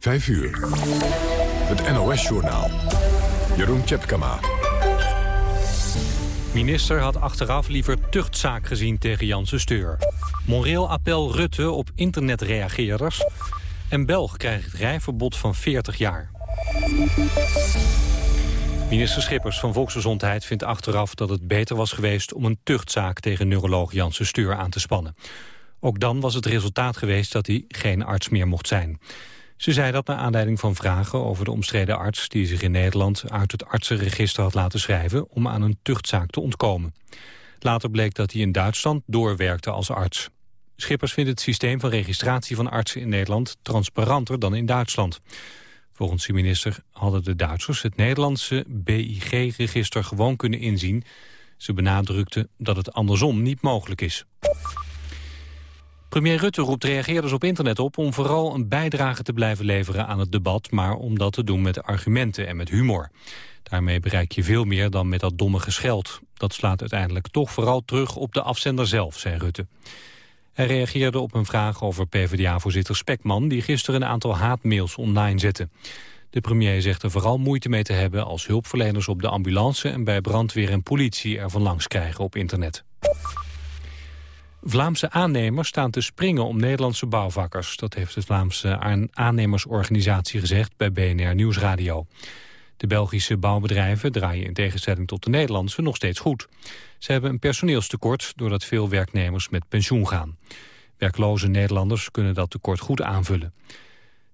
5 uur. Het NOS-journaal. Jeroen Tjepkama. Minister had achteraf liever tuchtzaak gezien tegen Janssen Steur. Moreel appel Rutte op internetreageerders. En Belg krijgt rijverbod van 40 jaar. Minister Schippers van Volksgezondheid vindt achteraf dat het beter was geweest om een tuchtzaak tegen neuroloog Janssen Steur aan te spannen. Ook dan was het resultaat geweest dat hij geen arts meer mocht zijn. Ze zei dat naar aanleiding van vragen over de omstreden arts... die zich in Nederland uit het artsenregister had laten schrijven... om aan een tuchtzaak te ontkomen. Later bleek dat hij in Duitsland doorwerkte als arts. Schippers vindt het systeem van registratie van artsen in Nederland... transparanter dan in Duitsland. Volgens de minister hadden de Duitsers het Nederlandse BIG-register gewoon kunnen inzien. Ze benadrukte dat het andersom niet mogelijk is. Premier Rutte roept reageerders op internet op om vooral een bijdrage te blijven leveren aan het debat, maar om dat te doen met argumenten en met humor. Daarmee bereik je veel meer dan met dat domme gescheld. Dat slaat uiteindelijk toch vooral terug op de afzender zelf, zei Rutte. Hij reageerde op een vraag over PvdA-voorzitter Spekman... die gisteren een aantal haatmails online zette. De premier zegt er vooral moeite mee te hebben... als hulpverleners op de ambulance en bij brandweer en politie er van langs krijgen op internet. Vlaamse aannemers staan te springen om Nederlandse bouwvakkers. Dat heeft de Vlaamse aannemersorganisatie gezegd bij BNR Nieuwsradio. De Belgische bouwbedrijven draaien in tegenstelling tot de Nederlandse nog steeds goed. Ze hebben een personeelstekort doordat veel werknemers met pensioen gaan. Werkloze Nederlanders kunnen dat tekort goed aanvullen.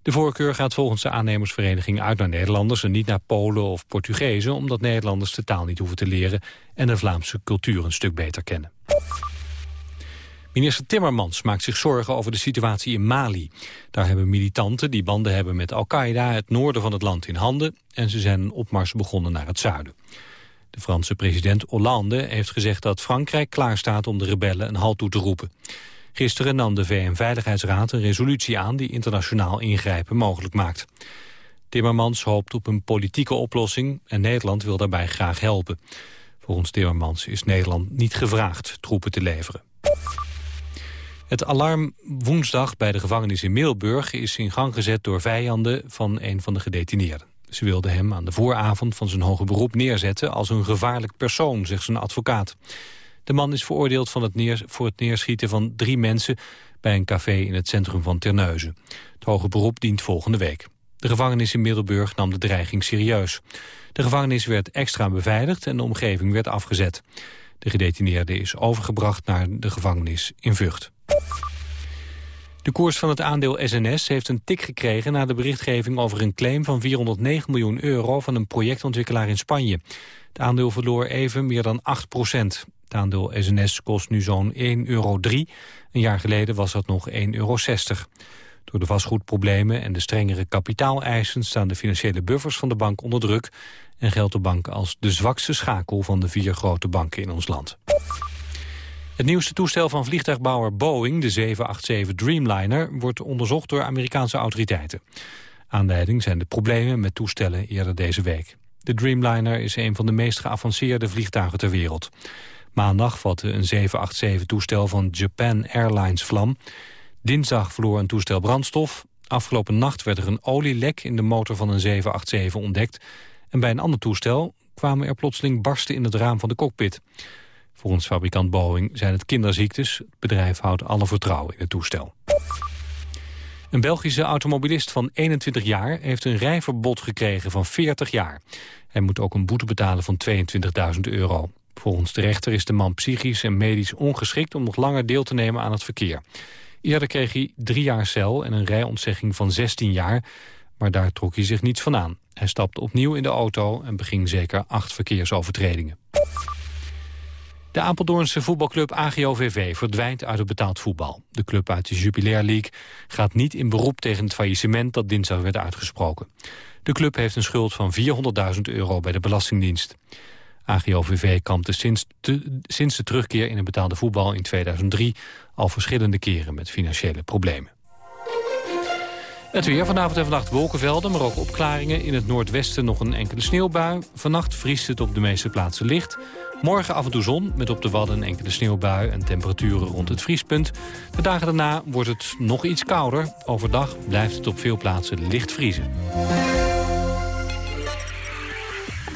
De voorkeur gaat volgens de aannemersvereniging uit naar Nederlanders... en niet naar Polen of Portugezen... omdat Nederlanders de taal niet hoeven te leren... en de Vlaamse cultuur een stuk beter kennen. Minister Timmermans maakt zich zorgen over de situatie in Mali. Daar hebben militanten die banden hebben met Al-Qaeda het noorden van het land in handen... en ze zijn een opmars begonnen naar het zuiden. De Franse president Hollande heeft gezegd dat Frankrijk klaarstaat om de rebellen een halt toe te roepen. Gisteren nam de VN-veiligheidsraad een resolutie aan die internationaal ingrijpen mogelijk maakt. Timmermans hoopt op een politieke oplossing en Nederland wil daarbij graag helpen. Volgens Timmermans is Nederland niet gevraagd troepen te leveren. Het alarm woensdag bij de gevangenis in Middelburg is in gang gezet door vijanden van een van de gedetineerden. Ze wilden hem aan de vooravond van zijn hoge beroep neerzetten als een gevaarlijk persoon, zegt zijn advocaat. De man is veroordeeld van het voor het neerschieten van drie mensen bij een café in het centrum van Terneuzen. Het hoge beroep dient volgende week. De gevangenis in Middelburg nam de dreiging serieus. De gevangenis werd extra beveiligd en de omgeving werd afgezet. De gedetineerde is overgebracht naar de gevangenis in Vught. De koers van het aandeel SNS heeft een tik gekregen... na de berichtgeving over een claim van 409 miljoen euro... van een projectontwikkelaar in Spanje. Het aandeel verloor even meer dan 8 procent. Het aandeel SNS kost nu zo'n 1,03 euro. Een jaar geleden was dat nog 1,60 euro. Door de vastgoedproblemen en de strengere kapitaaleisen... staan de financiële buffers van de bank onder druk... en geldt de bank als de zwakste schakel van de vier grote banken in ons land. Het nieuwste toestel van vliegtuigbouwer Boeing, de 787 Dreamliner... wordt onderzocht door Amerikaanse autoriteiten. Aanleiding zijn de problemen met toestellen eerder deze week. De Dreamliner is een van de meest geavanceerde vliegtuigen ter wereld. Maandag vatte een 787-toestel van Japan Airlines vlam. Dinsdag verloor een toestel brandstof. Afgelopen nacht werd er een olielek in de motor van een 787 ontdekt. En bij een ander toestel kwamen er plotseling barsten in het raam van de cockpit. Volgens fabrikant Boeing zijn het kinderziektes. Het bedrijf houdt alle vertrouwen in het toestel. Een Belgische automobilist van 21 jaar heeft een rijverbod gekregen van 40 jaar. Hij moet ook een boete betalen van 22.000 euro. Volgens de rechter is de man psychisch en medisch ongeschikt om nog langer deel te nemen aan het verkeer. Eerder kreeg hij drie jaar cel en een rijontzegging van 16 jaar, maar daar trok hij zich niets van aan. Hij stapte opnieuw in de auto en beging zeker acht verkeersovertredingen. De Apeldoornse voetbalclub AGOVV verdwijnt uit het betaald voetbal. De club uit de Jupiler League gaat niet in beroep tegen het faillissement dat dinsdag werd uitgesproken. De club heeft een schuld van 400.000 euro bij de Belastingdienst. AGOVV kampte sinds, sinds de terugkeer in het betaalde voetbal in 2003 al verschillende keren met financiële problemen. Het weer vanavond en vannacht wolkenvelden, maar ook opklaringen. In het noordwesten nog een enkele sneeuwbui. Vannacht vriest het op de meeste plaatsen licht. Morgen af en toe zon, met op de Wadden enkele sneeuwbui en temperaturen rond het vriespunt. De dagen daarna wordt het nog iets kouder. Overdag blijft het op veel plaatsen licht vriezen.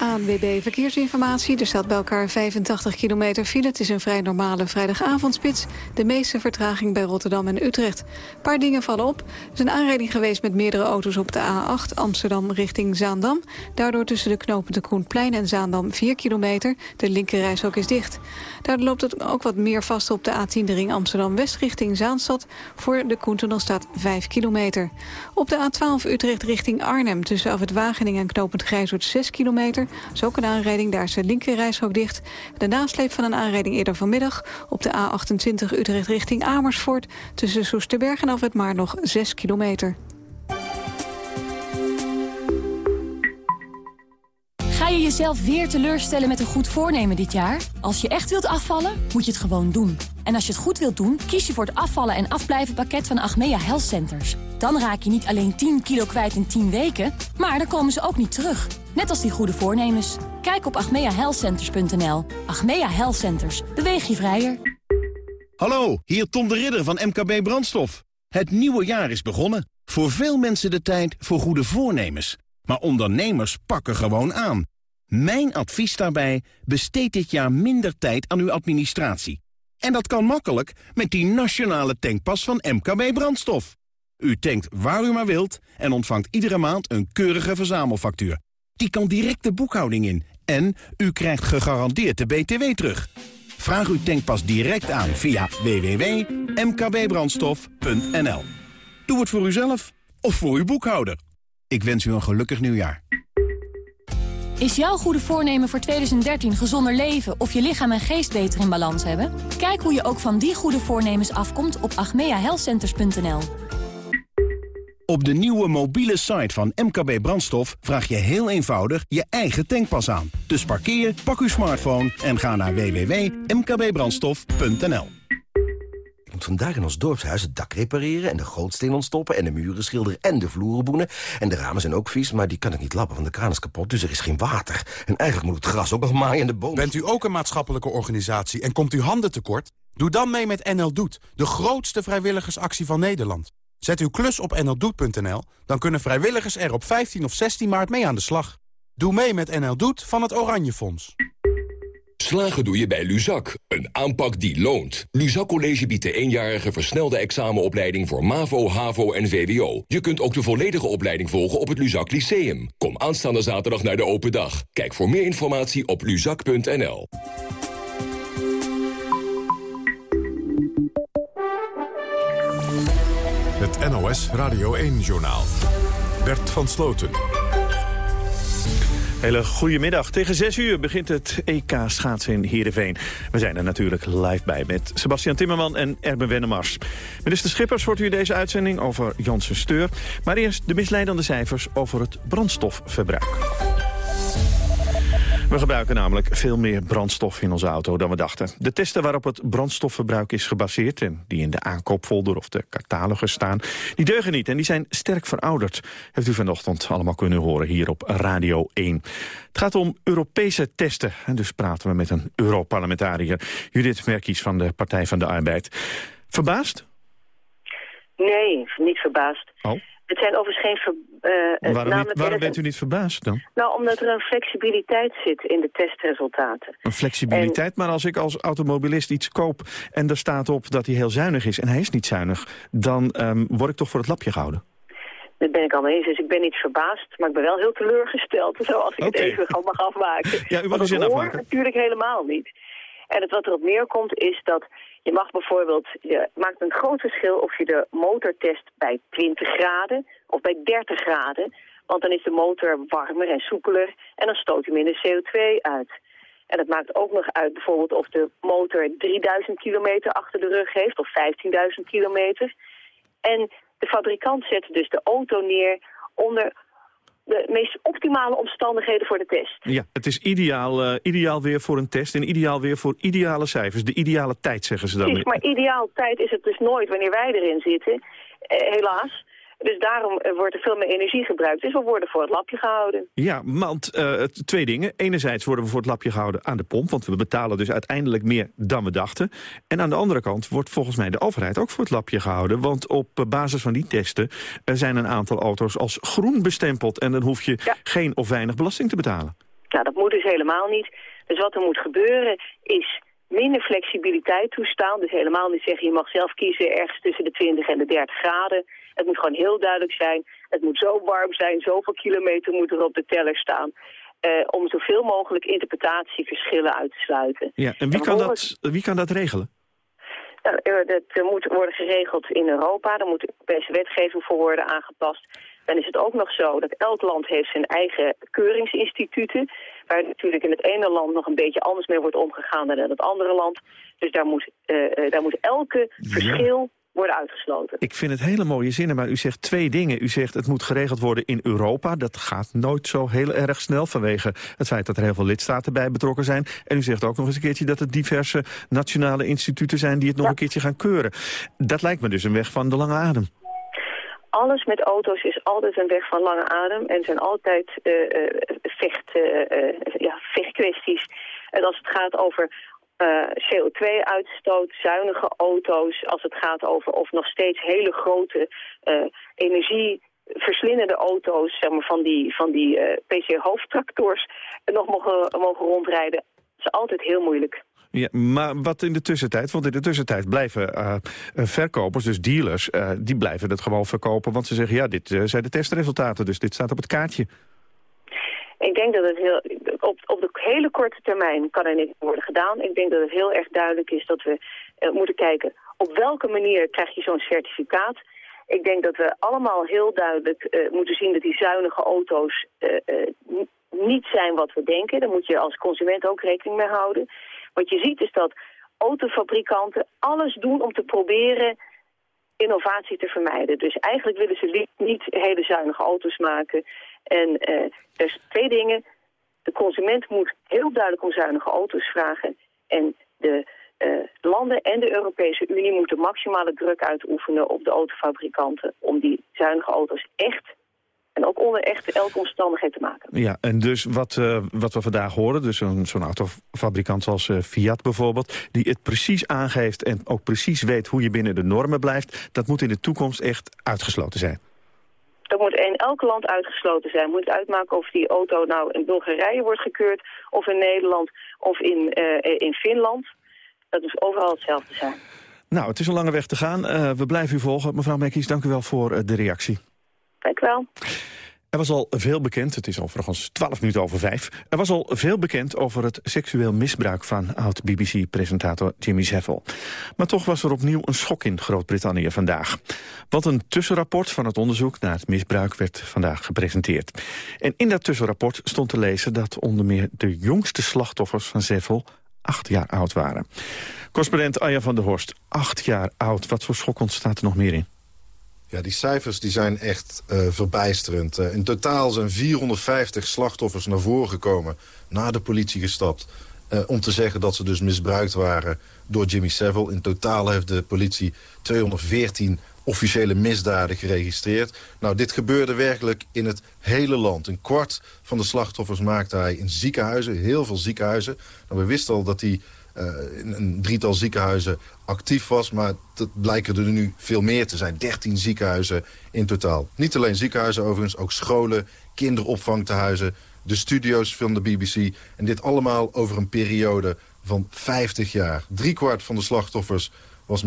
ANWB Verkeersinformatie. Er staat bij elkaar 85 kilometer file. Het is een vrij normale vrijdagavondspits. De meeste vertraging bij Rotterdam en Utrecht. Een paar dingen vallen op. Er is een aanrijding geweest met meerdere auto's op de A8 Amsterdam richting Zaandam. Daardoor tussen de knopen de Koenplein en Zaandam 4 kilometer. De linkerrijstrook is dicht. Daardoor loopt het ook wat meer vast op de A10 de ring Amsterdam-West richting Zaanstad. Voor de Koentunnel staat 5 kilometer. Op de A12 Utrecht richting Arnhem tussen af het Wageningen en knopend Grijshoort 6 kilometer. Is een aanrijding, daar is de linkerrijstrook dicht. De nasleep van een aanrijding eerder vanmiddag op de A28 Utrecht richting Amersfoort. Tussen Soesterberg en af het maar nog 6 kilometer. Ga je jezelf weer teleurstellen met een goed voornemen dit jaar? Als je echt wilt afvallen, moet je het gewoon doen. En als je het goed wilt doen, kies je voor het afvallen en afblijven pakket van Achmea Health Centers. Dan raak je niet alleen 10 kilo kwijt in 10 weken, maar dan komen ze ook niet terug. Net als die goede voornemens. Kijk op Health Centers. Beweeg je vrijer. Hallo, hier Tom de Ridder van MKB Brandstof. Het nieuwe jaar is begonnen. Voor veel mensen de tijd voor goede voornemens. Maar ondernemers pakken gewoon aan. Mijn advies daarbij, besteed dit jaar minder tijd aan uw administratie. En dat kan makkelijk met die nationale tankpas van MKB Brandstof. U tankt waar u maar wilt en ontvangt iedere maand een keurige verzamelfactuur. Die kan direct de boekhouding in en u krijgt gegarandeerd de BTW terug. Vraag uw tankpas direct aan via www.mkbbrandstof.nl. Doe het voor uzelf of voor uw boekhouder. Ik wens u een gelukkig nieuwjaar. Is jouw goede voornemen voor 2013 gezonder leven of je lichaam en geest beter in balans hebben? Kijk hoe je ook van die goede voornemens afkomt op agmeahealthcenters.nl. Op de nieuwe mobiele site van MKB Brandstof vraag je heel eenvoudig je eigen tankpas aan. Dus parkeer, pak uw smartphone en ga naar www.mkbbrandstof.nl. Ik moet vandaag in ons dorpshuis het dak repareren... en de gootsteen ontstoppen en de muren schilderen en de vloeren boenen. En de ramen zijn ook vies, maar die kan ik niet lappen, want de kraan is kapot. Dus er is geen water. En eigenlijk moet het gras ook nog maaien en de bomen... Bent u ook een maatschappelijke organisatie en komt u handen tekort? Doe dan mee met NL Doet, de grootste vrijwilligersactie van Nederland. Zet uw klus op nldoet.nl, dan kunnen vrijwilligers er op 15 of 16 maart mee aan de slag. Doe mee met NL Doet van het Oranje Fonds. Slagen doe je bij Luzak, een aanpak die loont. Luzak College biedt de eenjarige versnelde examenopleiding voor MAVO, HAVO en VWO. Je kunt ook de volledige opleiding volgen op het Luzak Lyceum. Kom aanstaande zaterdag naar de open dag. Kijk voor meer informatie op luzak.nl. NOS Radio 1-journaal. Bert van Sloten. Hele goedemiddag. Tegen 6 uur begint het EK schaatsen in Heerenveen. We zijn er natuurlijk live bij met Sebastian Timmerman en Erben Wennemars. Minister Schippers hoort u deze uitzending over Janssen Steur. Maar eerst de misleidende cijfers over het brandstofverbruik. We gebruiken namelijk veel meer brandstof in onze auto dan we dachten. De testen waarop het brandstofverbruik is gebaseerd... en die in de aankoopfolder of de catalogus staan, die deugen niet... en die zijn sterk verouderd. Heeft u vanochtend allemaal kunnen horen hier op Radio 1. Het gaat om Europese testen. En dus praten we met een Europarlementariër. Judith Merkies van de Partij van de Arbeid. Verbaasd? Nee, niet verbaasd. Oh. Het zijn overigens geen... Ver, uh, waarom niet, waarom bent u niet verbaasd dan? Nou, omdat er een flexibiliteit zit in de testresultaten. Een flexibiliteit, maar als ik als automobilist iets koop... en er staat op dat hij heel zuinig is en hij is niet zuinig... dan um, word ik toch voor het lapje gehouden? Dat ben ik al eens. Dus ik ben niet verbaasd, maar ik ben wel heel teleurgesteld. Zoals ik okay. het even mag afmaken. ja, u mag uw zin afmaken. natuurlijk helemaal niet. En het wat erop neerkomt is dat je mag bijvoorbeeld, je maakt een groot verschil of je de motor test bij 20 graden of bij 30 graden. Want dan is de motor warmer en soepeler en dan stoot hij minder CO2 uit. En het maakt ook nog uit bijvoorbeeld of de motor 3000 kilometer achter de rug heeft of 15.000 kilometer. En de fabrikant zet dus de auto neer onder de meest optimale omstandigheden voor de test. Ja, het is ideaal, uh, ideaal weer voor een test en ideaal weer voor ideale cijfers. De ideale tijd, zeggen ze dan. Precies, maar ideaal tijd is het dus nooit wanneer wij erin zitten, eh, helaas. Dus daarom eh, wordt er veel meer energie gebruikt. Dus we worden voor het lapje gehouden. Ja, want uh, twee dingen. Enerzijds worden we voor het lapje gehouden aan de pomp... want we betalen dus uiteindelijk meer dan we dachten. En aan de andere kant wordt volgens mij de overheid ook voor het lapje gehouden... want op basis van die testen zijn een aantal auto's als groen bestempeld... en dan hoef je geen of weinig belasting te betalen. Nou, dat moet dus helemaal niet. Dus wat er moet gebeuren is minder flexibiliteit toestaan. Dus helemaal niet zeggen je mag zelf kiezen ergens tussen de 20 en de 30 graden. Het moet gewoon heel duidelijk zijn. Het moet zo warm zijn, zoveel kilometer moet er op de teller staan. Uh, om zoveel mogelijk interpretatieverschillen uit te sluiten. Ja, en wie, kan, dat, wie kan dat regelen? Nou, dat moet worden geregeld in Europa. Daar moet Europese wetgeving voor worden aangepast. Dan is het ook nog zo dat elk land heeft zijn eigen keuringsinstituten... waar natuurlijk in het ene land nog een beetje anders mee wordt omgegaan dan in het andere land. Dus daar moet, uh, daar moet elke verschil worden uitgesloten. Ik vind het hele mooie zinnen, maar u zegt twee dingen. U zegt het moet geregeld worden in Europa. Dat gaat nooit zo heel erg snel vanwege het feit dat er heel veel lidstaten bij betrokken zijn. En u zegt ook nog eens een keertje dat er diverse nationale instituten zijn die het nog een keertje gaan keuren. Dat lijkt me dus een weg van de lange adem alles met auto's is altijd een weg van lange adem en zijn altijd uh, uh, vecht, uh, ja, vechtkwesties. En als het gaat over CO2-uitstoot, zuinige auto's, als het gaat over of nog steeds hele grote energieverslindende auto's, zeg maar van die, van die PC-hoofdtractors, nog mogen, mogen rondrijden. Dat is altijd heel moeilijk. Ja, maar wat in de tussentijd? Want in de tussentijd blijven uh, verkopers, dus dealers, uh, die blijven het gewoon verkopen. Want ze zeggen, ja, dit uh, zijn de testresultaten, dus dit staat op het kaartje. Ik denk dat het heel, op, op de hele korte termijn kan er niks worden gedaan. Ik denk dat het heel erg duidelijk is dat we moeten kijken op welke manier krijg je zo'n certificaat. Ik denk dat we allemaal heel duidelijk moeten zien dat die zuinige auto's niet zijn wat we denken. Daar moet je als consument ook rekening mee houden. Wat je ziet is dat autofabrikanten alles doen om te proberen innovatie te vermijden. Dus eigenlijk willen ze niet hele zuinige auto's maken. En zijn twee dingen. De consument moet heel duidelijk om zuinige auto's vragen. En de uh, landen en de Europese Unie moeten maximale druk uitoefenen op de autofabrikanten... om die zuinige auto's echt en ook onder echt elke omstandigheid te maken. Ja, en dus wat, uh, wat we vandaag horen, dus zo'n autofabrikant zoals uh, Fiat bijvoorbeeld... die het precies aangeeft en ook precies weet hoe je binnen de normen blijft... dat moet in de toekomst echt uitgesloten zijn. Dat moet elk land uitgesloten zijn. Moet uitmaken of die auto nou in Bulgarije wordt gekeurd... of in Nederland of in, uh, in Finland. Dat moet overal hetzelfde zijn. Nou, het is een lange weg te gaan. we blijven u volgen. Mevrouw Mekkies, dank u wel voor de reactie. Dank wel. Er was al veel bekend, het is overigens 12 minuten over vijf... er was al veel bekend over het seksueel misbruik van oud-BBC-presentator Jimmy Savile. Maar toch was er opnieuw een schok in Groot-Brittannië vandaag. Want een tussenrapport van het onderzoek naar het misbruik werd vandaag gepresenteerd. En in dat tussenrapport stond te lezen dat onder meer de jongste slachtoffers van Savile acht jaar oud waren. Correspondent Aya van der Horst, acht jaar oud. Wat voor schok ontstaat er nog meer in? Ja, die cijfers die zijn echt uh, verbijsterend. Uh, in totaal zijn 450 slachtoffers naar voren gekomen... naar de politie gestapt... Uh, om te zeggen dat ze dus misbruikt waren door Jimmy Savile. In totaal heeft de politie 214 officiële misdaden geregistreerd. Nou, dit gebeurde werkelijk in het hele land. Een kwart van de slachtoffers maakte hij in ziekenhuizen, heel veel ziekenhuizen. Nou, we wisten al dat uh, in een drietal ziekenhuizen actief was. Maar dat blijken er nu veel meer te zijn. 13 ziekenhuizen in totaal. Niet alleen ziekenhuizen overigens, ook scholen, kinderopvangtehuizen... de studio's van de BBC. En dit allemaal over een periode van 50 jaar. Driekwart van de slachtoffers was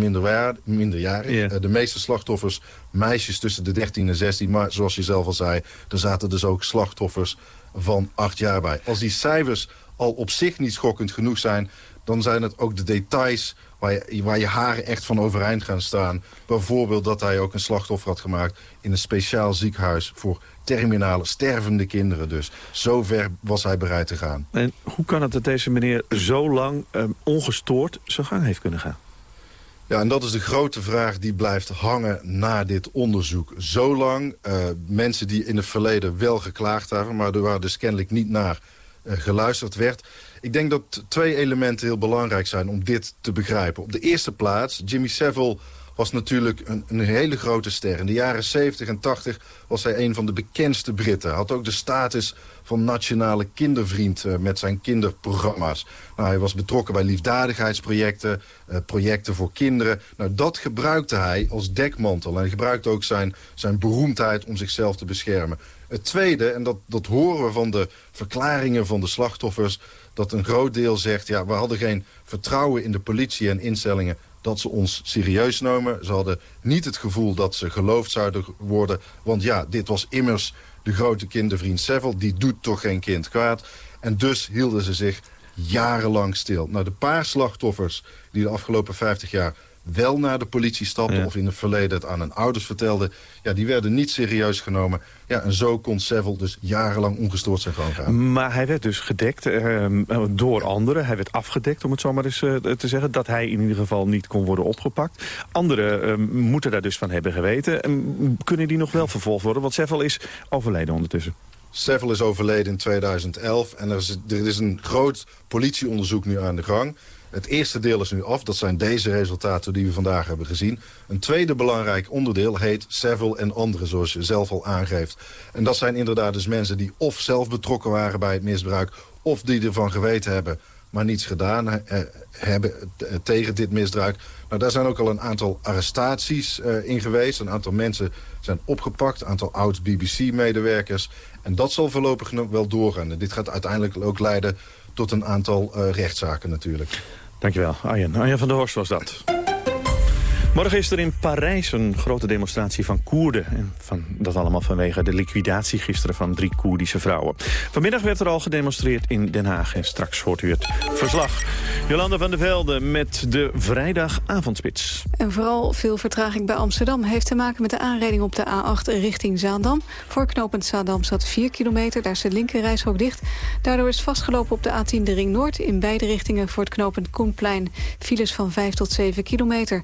minderjarig. Eh, de meeste slachtoffers meisjes tussen de 13 en 16. Maar zoals je zelf al zei, er zaten dus ook slachtoffers van 8 jaar bij. Als die cijfers al op zich niet schokkend genoeg zijn dan zijn het ook de details waar je, waar je haren echt van overeind gaan staan. Bijvoorbeeld dat hij ook een slachtoffer had gemaakt in een speciaal ziekenhuis voor terminale stervende kinderen dus. Zo ver was hij bereid te gaan. En hoe kan het dat deze meneer zo lang eh, ongestoord zijn gang heeft kunnen gaan? Ja, en dat is de grote vraag die blijft hangen na dit onderzoek. Zolang uh, mensen die in het verleden wel geklaagd hebben... maar er waar dus kennelijk niet naar geluisterd werd... Ik denk dat twee elementen heel belangrijk zijn om dit te begrijpen. Op de eerste plaats, Jimmy Savile was natuurlijk een, een, hele grote ster. In de jaren 70 en 80 was hij een van de bekendste Britten. Had ook de status van nationale kindervriend uh, met zijn kinderprogramma's. Nou, hij was betrokken bij liefdadigheidsprojecten, uh, projecten voor kinderen. Nou, dat gebruikte hij als dekmantel. En hij gebruikte ook zijn, zijn beroemdheid om zichzelf te beschermen. Het tweede, en dat, dat horen we van de verklaringen van de slachtoffers... dat een groot deel zegt, ja, we hadden geen vertrouwen in de politie en instellingen dat ze ons serieus namen. Ze hadden niet het gevoel dat ze geloofd zouden worden. Want ja, dit was immers de grote kindervriend Seville. Die doet toch geen kind kwaad. En dus hielden ze zich jarenlang stil. Nou, de paar slachtoffers die de afgelopen 50 jaar wel naar de politie stapten... of in het verleden het aan hun ouders vertelden... Ja, die werden niet serieus genomen. Ja, en zo kon Seville dus jarenlang ongestoord zijn gang gaan. Maar hij werd dus gedekt uh, door anderen. Hij werd afgedekt, om het zo maar eens uh, te zeggen. Dat hij in ieder geval niet kon worden opgepakt. Anderen uh, moeten daar dus van hebben geweten. kunnen die nog wel vervolgd worden? Want Seville is overleden ondertussen. Seville is overleden in 2011 en er is, er is een groot politieonderzoek nu aan de gang. Het eerste deel is nu af. Dat zijn deze resultaten die we vandaag hebben gezien. Een tweede belangrijk onderdeel heet Seville en anderen, zoals je zelf al aangeeft. En dat zijn inderdaad dus mensen die of zelf betrokken waren bij het misbruik... of die ervan geweten hebben, maar niets gedaan eh, hebben eh, tegen dit misbruik. Nou, daar zijn ook al een aantal arrestaties uh, in geweest. Een aantal mensen zijn opgepakt, een aantal oud-BBC-medewerkers. En dat zal voorlopig nog wel doorgaan. En dit gaat uiteindelijk ook leiden tot een aantal uh, rechtszaken natuurlijk. Dankjewel, Arjen. Arjen van der Horst was dat. Morgen is er in Parijs een grote demonstratie van Koerden. En van, dat allemaal vanwege de liquidatie gisteren van drie Koerdische vrouwen. Vanmiddag werd er al gedemonstreerd in Den Haag. En straks hoort u het verslag. Jolanda van der Velde met de vrijdagavondspits. En vooral veel vertraging bij Amsterdam heeft te maken met de aanrijding op de A8 richting Zaandam. Voor knooppunt Zaandam zat 4 kilometer, daar is de linkerrijstrook dicht. Daardoor is vastgelopen op de A10 de Ring Noord in beide richtingen voor het knooppunt Koenplein. Files van 5 tot 7 kilometer.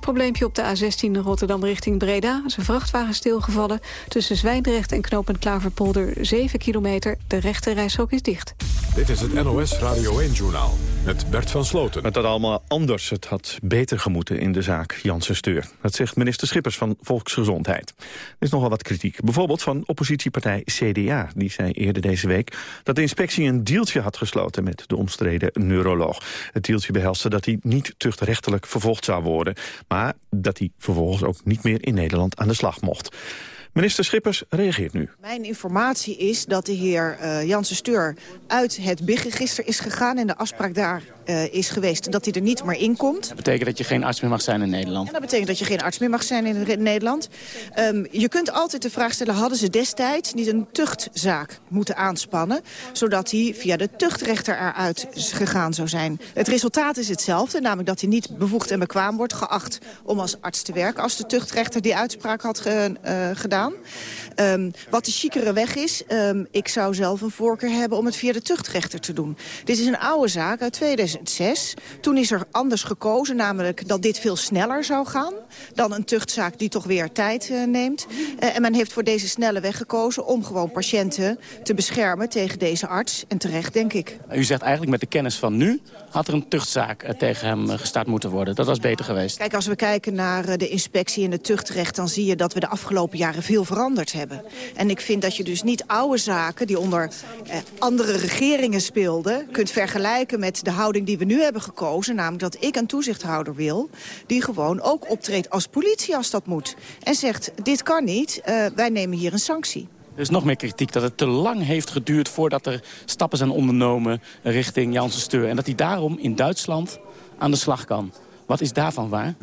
Probleempje op de A16 Rotterdam richting Breda. een vrachtwagen stilgevallen. Tussen Zwijndrecht en knooppunt Klaverpolder 7 kilometer. De rechte is dicht. Dit is het NOS Radio 1-journaal met Bert van Sloten. Het had allemaal anders. Het had beter gemoeten in de zaak Janssen Steur. Dat zegt minister Schippers van Volksgezondheid. Er is nogal wat kritiek. Bijvoorbeeld van oppositiepartij CDA. Die zei eerder deze week dat de inspectie een deeltje had gesloten... met de omstreden neuroloog. Het deeltje behelste dat hij niet tuchtrechtelijk vervolgd zou worden. Maar dat hij vervolgens ook niet meer in Nederland aan de slag mocht. Minister Schippers reageert nu. Mijn informatie is dat de heer uh, Janssen Steur uit het BIG-register is gegaan... en de afspraak daar uh, is geweest dat hij er niet meer in komt. Dat betekent dat je geen arts meer mag zijn in Nederland? En dat betekent dat je geen arts meer mag zijn in Nederland. Um, je kunt altijd de vraag stellen, hadden ze destijds niet een tuchtzaak moeten aanspannen... zodat hij via de tuchtrechter eruit gegaan zou zijn. Het resultaat is hetzelfde, namelijk dat hij niet bevoegd en bekwaam wordt geacht... om als arts te werken als de tuchtrechter die uitspraak had ge, uh, gedaan. Um, wat de chicere weg is, um, ik zou zelf een voorkeur hebben om het via de tuchtrechter te doen. Dit is een oude zaak uit 2006. Toen is er anders gekozen, namelijk dat dit veel sneller zou gaan... dan een tuchtzaak die toch weer tijd uh, neemt. Uh, en men heeft voor deze snelle weg gekozen om gewoon patiënten te beschermen tegen deze arts. En terecht, denk ik. U zegt eigenlijk met de kennis van nu had er een tuchtzaak uh, tegen hem gestart moeten worden. Dat was beter geweest. Kijk, als we kijken naar de inspectie en het tuchtrecht... dan zie je dat we de afgelopen jaren veel veranderd hebben. En ik vind dat je dus niet oude zaken die onder eh, andere regeringen speelden... kunt vergelijken met de houding die we nu hebben gekozen. Namelijk dat ik een toezichthouder wil die gewoon ook optreedt als politie als dat moet. En zegt, dit kan niet, uh, wij nemen hier een sanctie. Er is nog meer kritiek dat het te lang heeft geduurd voordat er stappen zijn ondernomen richting Janssen Steur. En dat hij daarom in Duitsland aan de slag kan. Wat is daarvan waar?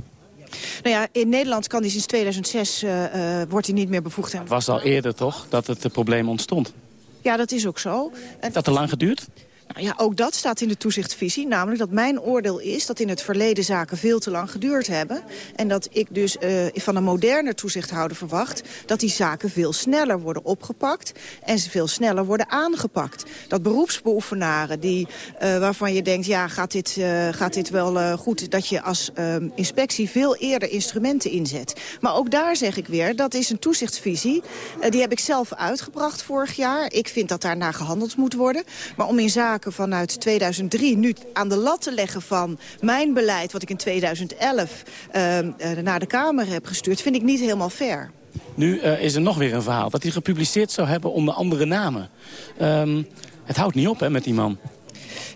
Nou ja, in Nederland kan hij sinds 2006 uh, uh, wordt hij niet meer bevoegd. Het was al eerder toch dat het probleem ontstond? Ja, dat is ook zo. Heeft dat te lang geduurd? Nou ja, ook dat staat in de toezichtvisie. Namelijk dat mijn oordeel is dat in het verleden zaken veel te lang geduurd hebben. En dat ik dus uh, van een moderne toezichthouder verwacht... dat die zaken veel sneller worden opgepakt en ze veel sneller worden aangepakt. Dat beroepsbeoefenaren die, uh, waarvan je denkt... ja, gaat dit, uh, gaat dit wel goed, dat je als inspectie veel eerder instrumenten inzet. Maar ook daar zeg ik weer, dat is een toezichtsvisie. die heb ik zelf uitgebracht vorig jaar. Ik vind dat daarna gehandeld moet worden. Maar om in zaken vanuit 2003 nu aan de lat te leggen van mijn beleid... wat ik in 2011 ehm, naar de Kamer heb gestuurd, vind ik niet helemaal fair. Nu is er nog weer een verhaal dat hij gepubliceerd zou hebben onder andere namen. Ehm, het houdt niet op hè, met die man.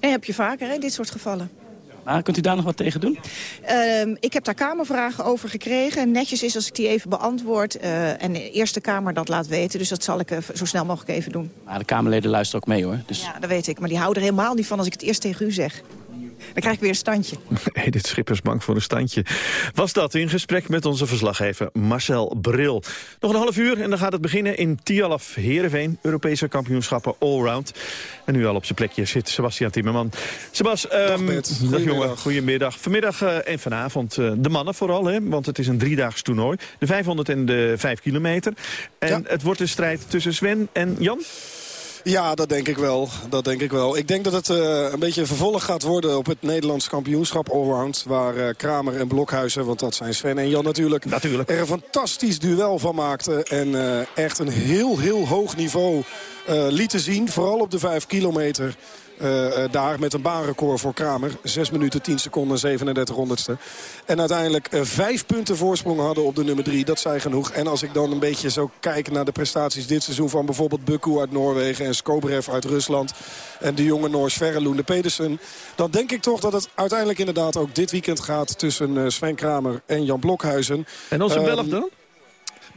Nee, heb je vaker, hè, dit soort gevallen. Maar kunt u daar nog wat tegen doen? Uh, ik heb daar Kamervragen over gekregen. Netjes is als ik die even beantwoord. Uh, en de Eerste Kamer dat laat weten. Dus dat zal ik uh, zo snel mogelijk even doen. Maar de Kamerleden luisteren ook mee hoor. Dus... Ja, dat weet ik. Maar die houden er helemaal niet van als ik het eerst tegen u zeg. Dan krijg ik weer een standje. Edith Schippers bang voor een standje. Was dat in gesprek met onze verslaggever Marcel Bril. Nog een half uur en dan gaat het beginnen in Tialaf Heerenveen. Europese kampioenschappen allround. En nu al op zijn plekje zit Sebastian Timmerman. Sebas, um, dag, jongen, goedemiddag. Vanmiddag uh, en vanavond uh, de mannen vooral, hè, want het is een driedaags toernooi. De 500 en de 5 kilometer. En ja. het wordt een strijd tussen Sven en Jan? Ja, dat denk ik wel. Dat denk ik wel. Ik denk dat het uh, een beetje een vervolg gaat worden op het Nederlands kampioenschap allround. Waar uh, Kramer en Blokhuizen, want dat zijn Sven en Jan natuurlijk, natuurlijk. er een fantastisch duel van maakten. En uh, echt een heel, heel hoog niveau lieten zien. Vooral op de 5 kilometer. Uh, uh, daar met een baanrecord voor Kramer. 6 minuten 10 seconden 37 honderdste. En uiteindelijk uh, vijf punten voorsprong hadden op de nummer 3. Dat zei genoeg. En als ik dan een beetje zo kijk naar de prestaties dit seizoen... van bijvoorbeeld Bukku uit Noorwegen en Skobrev uit Rusland... en de jonge Noors Verre Loende Pedersen... dan denk ik toch dat het uiteindelijk inderdaad ook dit weekend gaat... tussen Sven Kramer en Jan Blokhuizen. En onze um, Belg dan?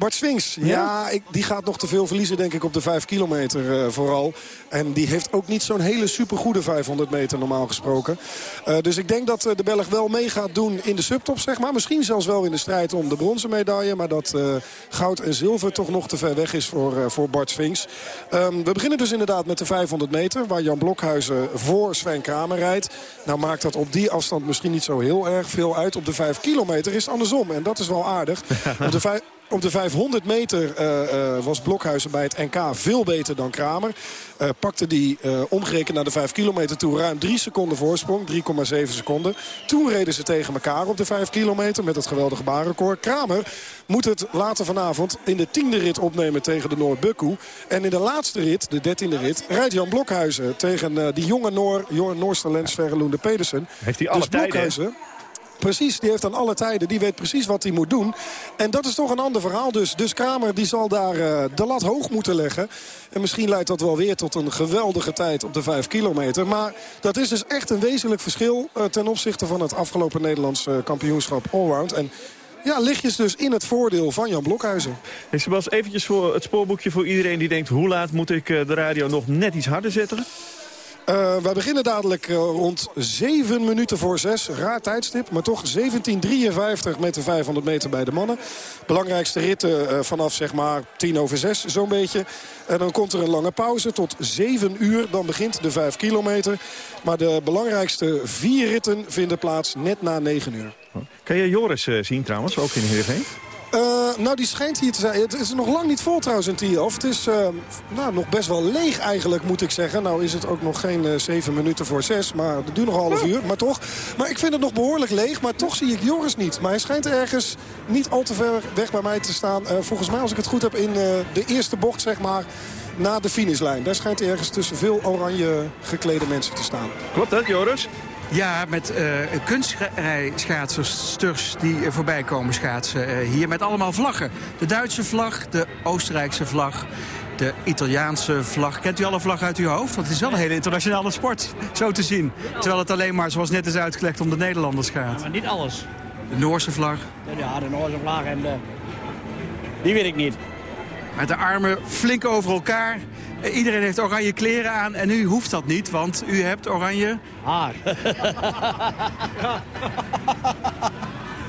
Bart Swings, ja, ja ik, die gaat nog te veel verliezen denk ik op de 5 kilometer uh, vooral. En die heeft ook niet zo'n hele supergoede 500 meter normaal gesproken. Uh, dus ik denk dat uh, de Belg wel mee gaat doen in de subtop, zeg maar. Misschien zelfs wel in de strijd om de bronzen medaille. Maar dat goud en zilver toch nog te ver weg is voor, voor Bart Swings. Um, we beginnen dus inderdaad met de 500 meter. Waar Jan Blokhuizen voor Sven Kramer rijdt. Nou maakt dat op die afstand misschien niet zo heel erg veel uit. Op de 5 kilometer is het andersom. En dat is wel aardig. op de 5... Op de 500 meter uh, uh, was Blokhuizen bij het NK veel beter dan Kramer. Uh, pakte die omgerekend naar de 5 kilometer toe ruim 3 seconden voorsprong. 3,7 seconden. Toen reden ze tegen elkaar op de 5 kilometer met het geweldige baanrecord. Kramer moet het later vanavond in de tiende rit opnemen tegen de Noor Bukku. En in de laatste rit, de dertiende rit, rijdt Jan Blokhuizen tegen die jonge Noor, Noors talent Sverre Loende Pedersen. Heeft hij alle dus Blokhuizen, Precies, die heeft aan alle tijden. Die weet precies wat hij moet doen. En dat is toch een ander verhaal dus. Dus Kramer die zal daar uh, de lat hoog moeten leggen. En misschien leidt dat wel weer tot een geweldige tijd op de 5 kilometer. Maar dat is dus echt een wezenlijk verschil... Uh, ten opzichte van het afgelopen Nederlands kampioenschap allround. En ja, lichtjes dus in het voordeel van Jan Blokhuizen. Hey Sebas, eventjes voor het spoorboekje voor iedereen die denkt... hoe laat moet ik de radio nog net iets harder zetten? Uh, wij beginnen dadelijk uh, rond 7 minuten voor 6. Raar tijdstip, maar toch 17.53 met de 500 meter bij de mannen. Belangrijkste ritten uh, vanaf zeg maar 10 over 6 zo'n beetje. En dan komt er een lange pauze tot 7 uur. Dan begint de 5 kilometer. Maar de belangrijkste vier ritten vinden plaats net na 9 uur. Kan je Joris zien trouwens, ook in Heerenveen? Uh, nou, die schijnt hier te zijn. Het is nog lang niet vol trouwens in Tielf. Het is uh, nou, nog best wel leeg eigenlijk, moet ik zeggen. Nou is het ook nog geen uh, zeven minuten voor zes. Maar het duurt nog een half uur, maar toch. Maar ik vind het nog behoorlijk leeg. Maar toch zie ik Joris niet. Maar hij schijnt ergens niet al te ver weg bij mij te staan. volgens mij, als ik het goed heb, in de eerste bocht, zeg maar na de finishlijn. Daar schijnt ergens tussen veel oranje geklede mensen te staan. Klopt dat, Joris? Ja, met uh, kunstschaatsers, sturs die voorbij komen schaatsen uh, hier. Met allemaal vlaggen. De Duitse vlag, de Oostenrijkse vlag, de Italiaanse vlag. Kent u alle vlag uit uw hoofd? Want het is wel een hele internationale sport, zo te zien. Terwijl het alleen maar, zoals net is uitgelegd, om de Nederlanders gaat. Ja, maar niet alles. De Noorse vlag? Ja, de Noorse vlag en de... Die weet ik niet. Met de armen flink over elkaar. Iedereen heeft oranje kleren aan en u hoeft dat niet, want u hebt oranje... Haar.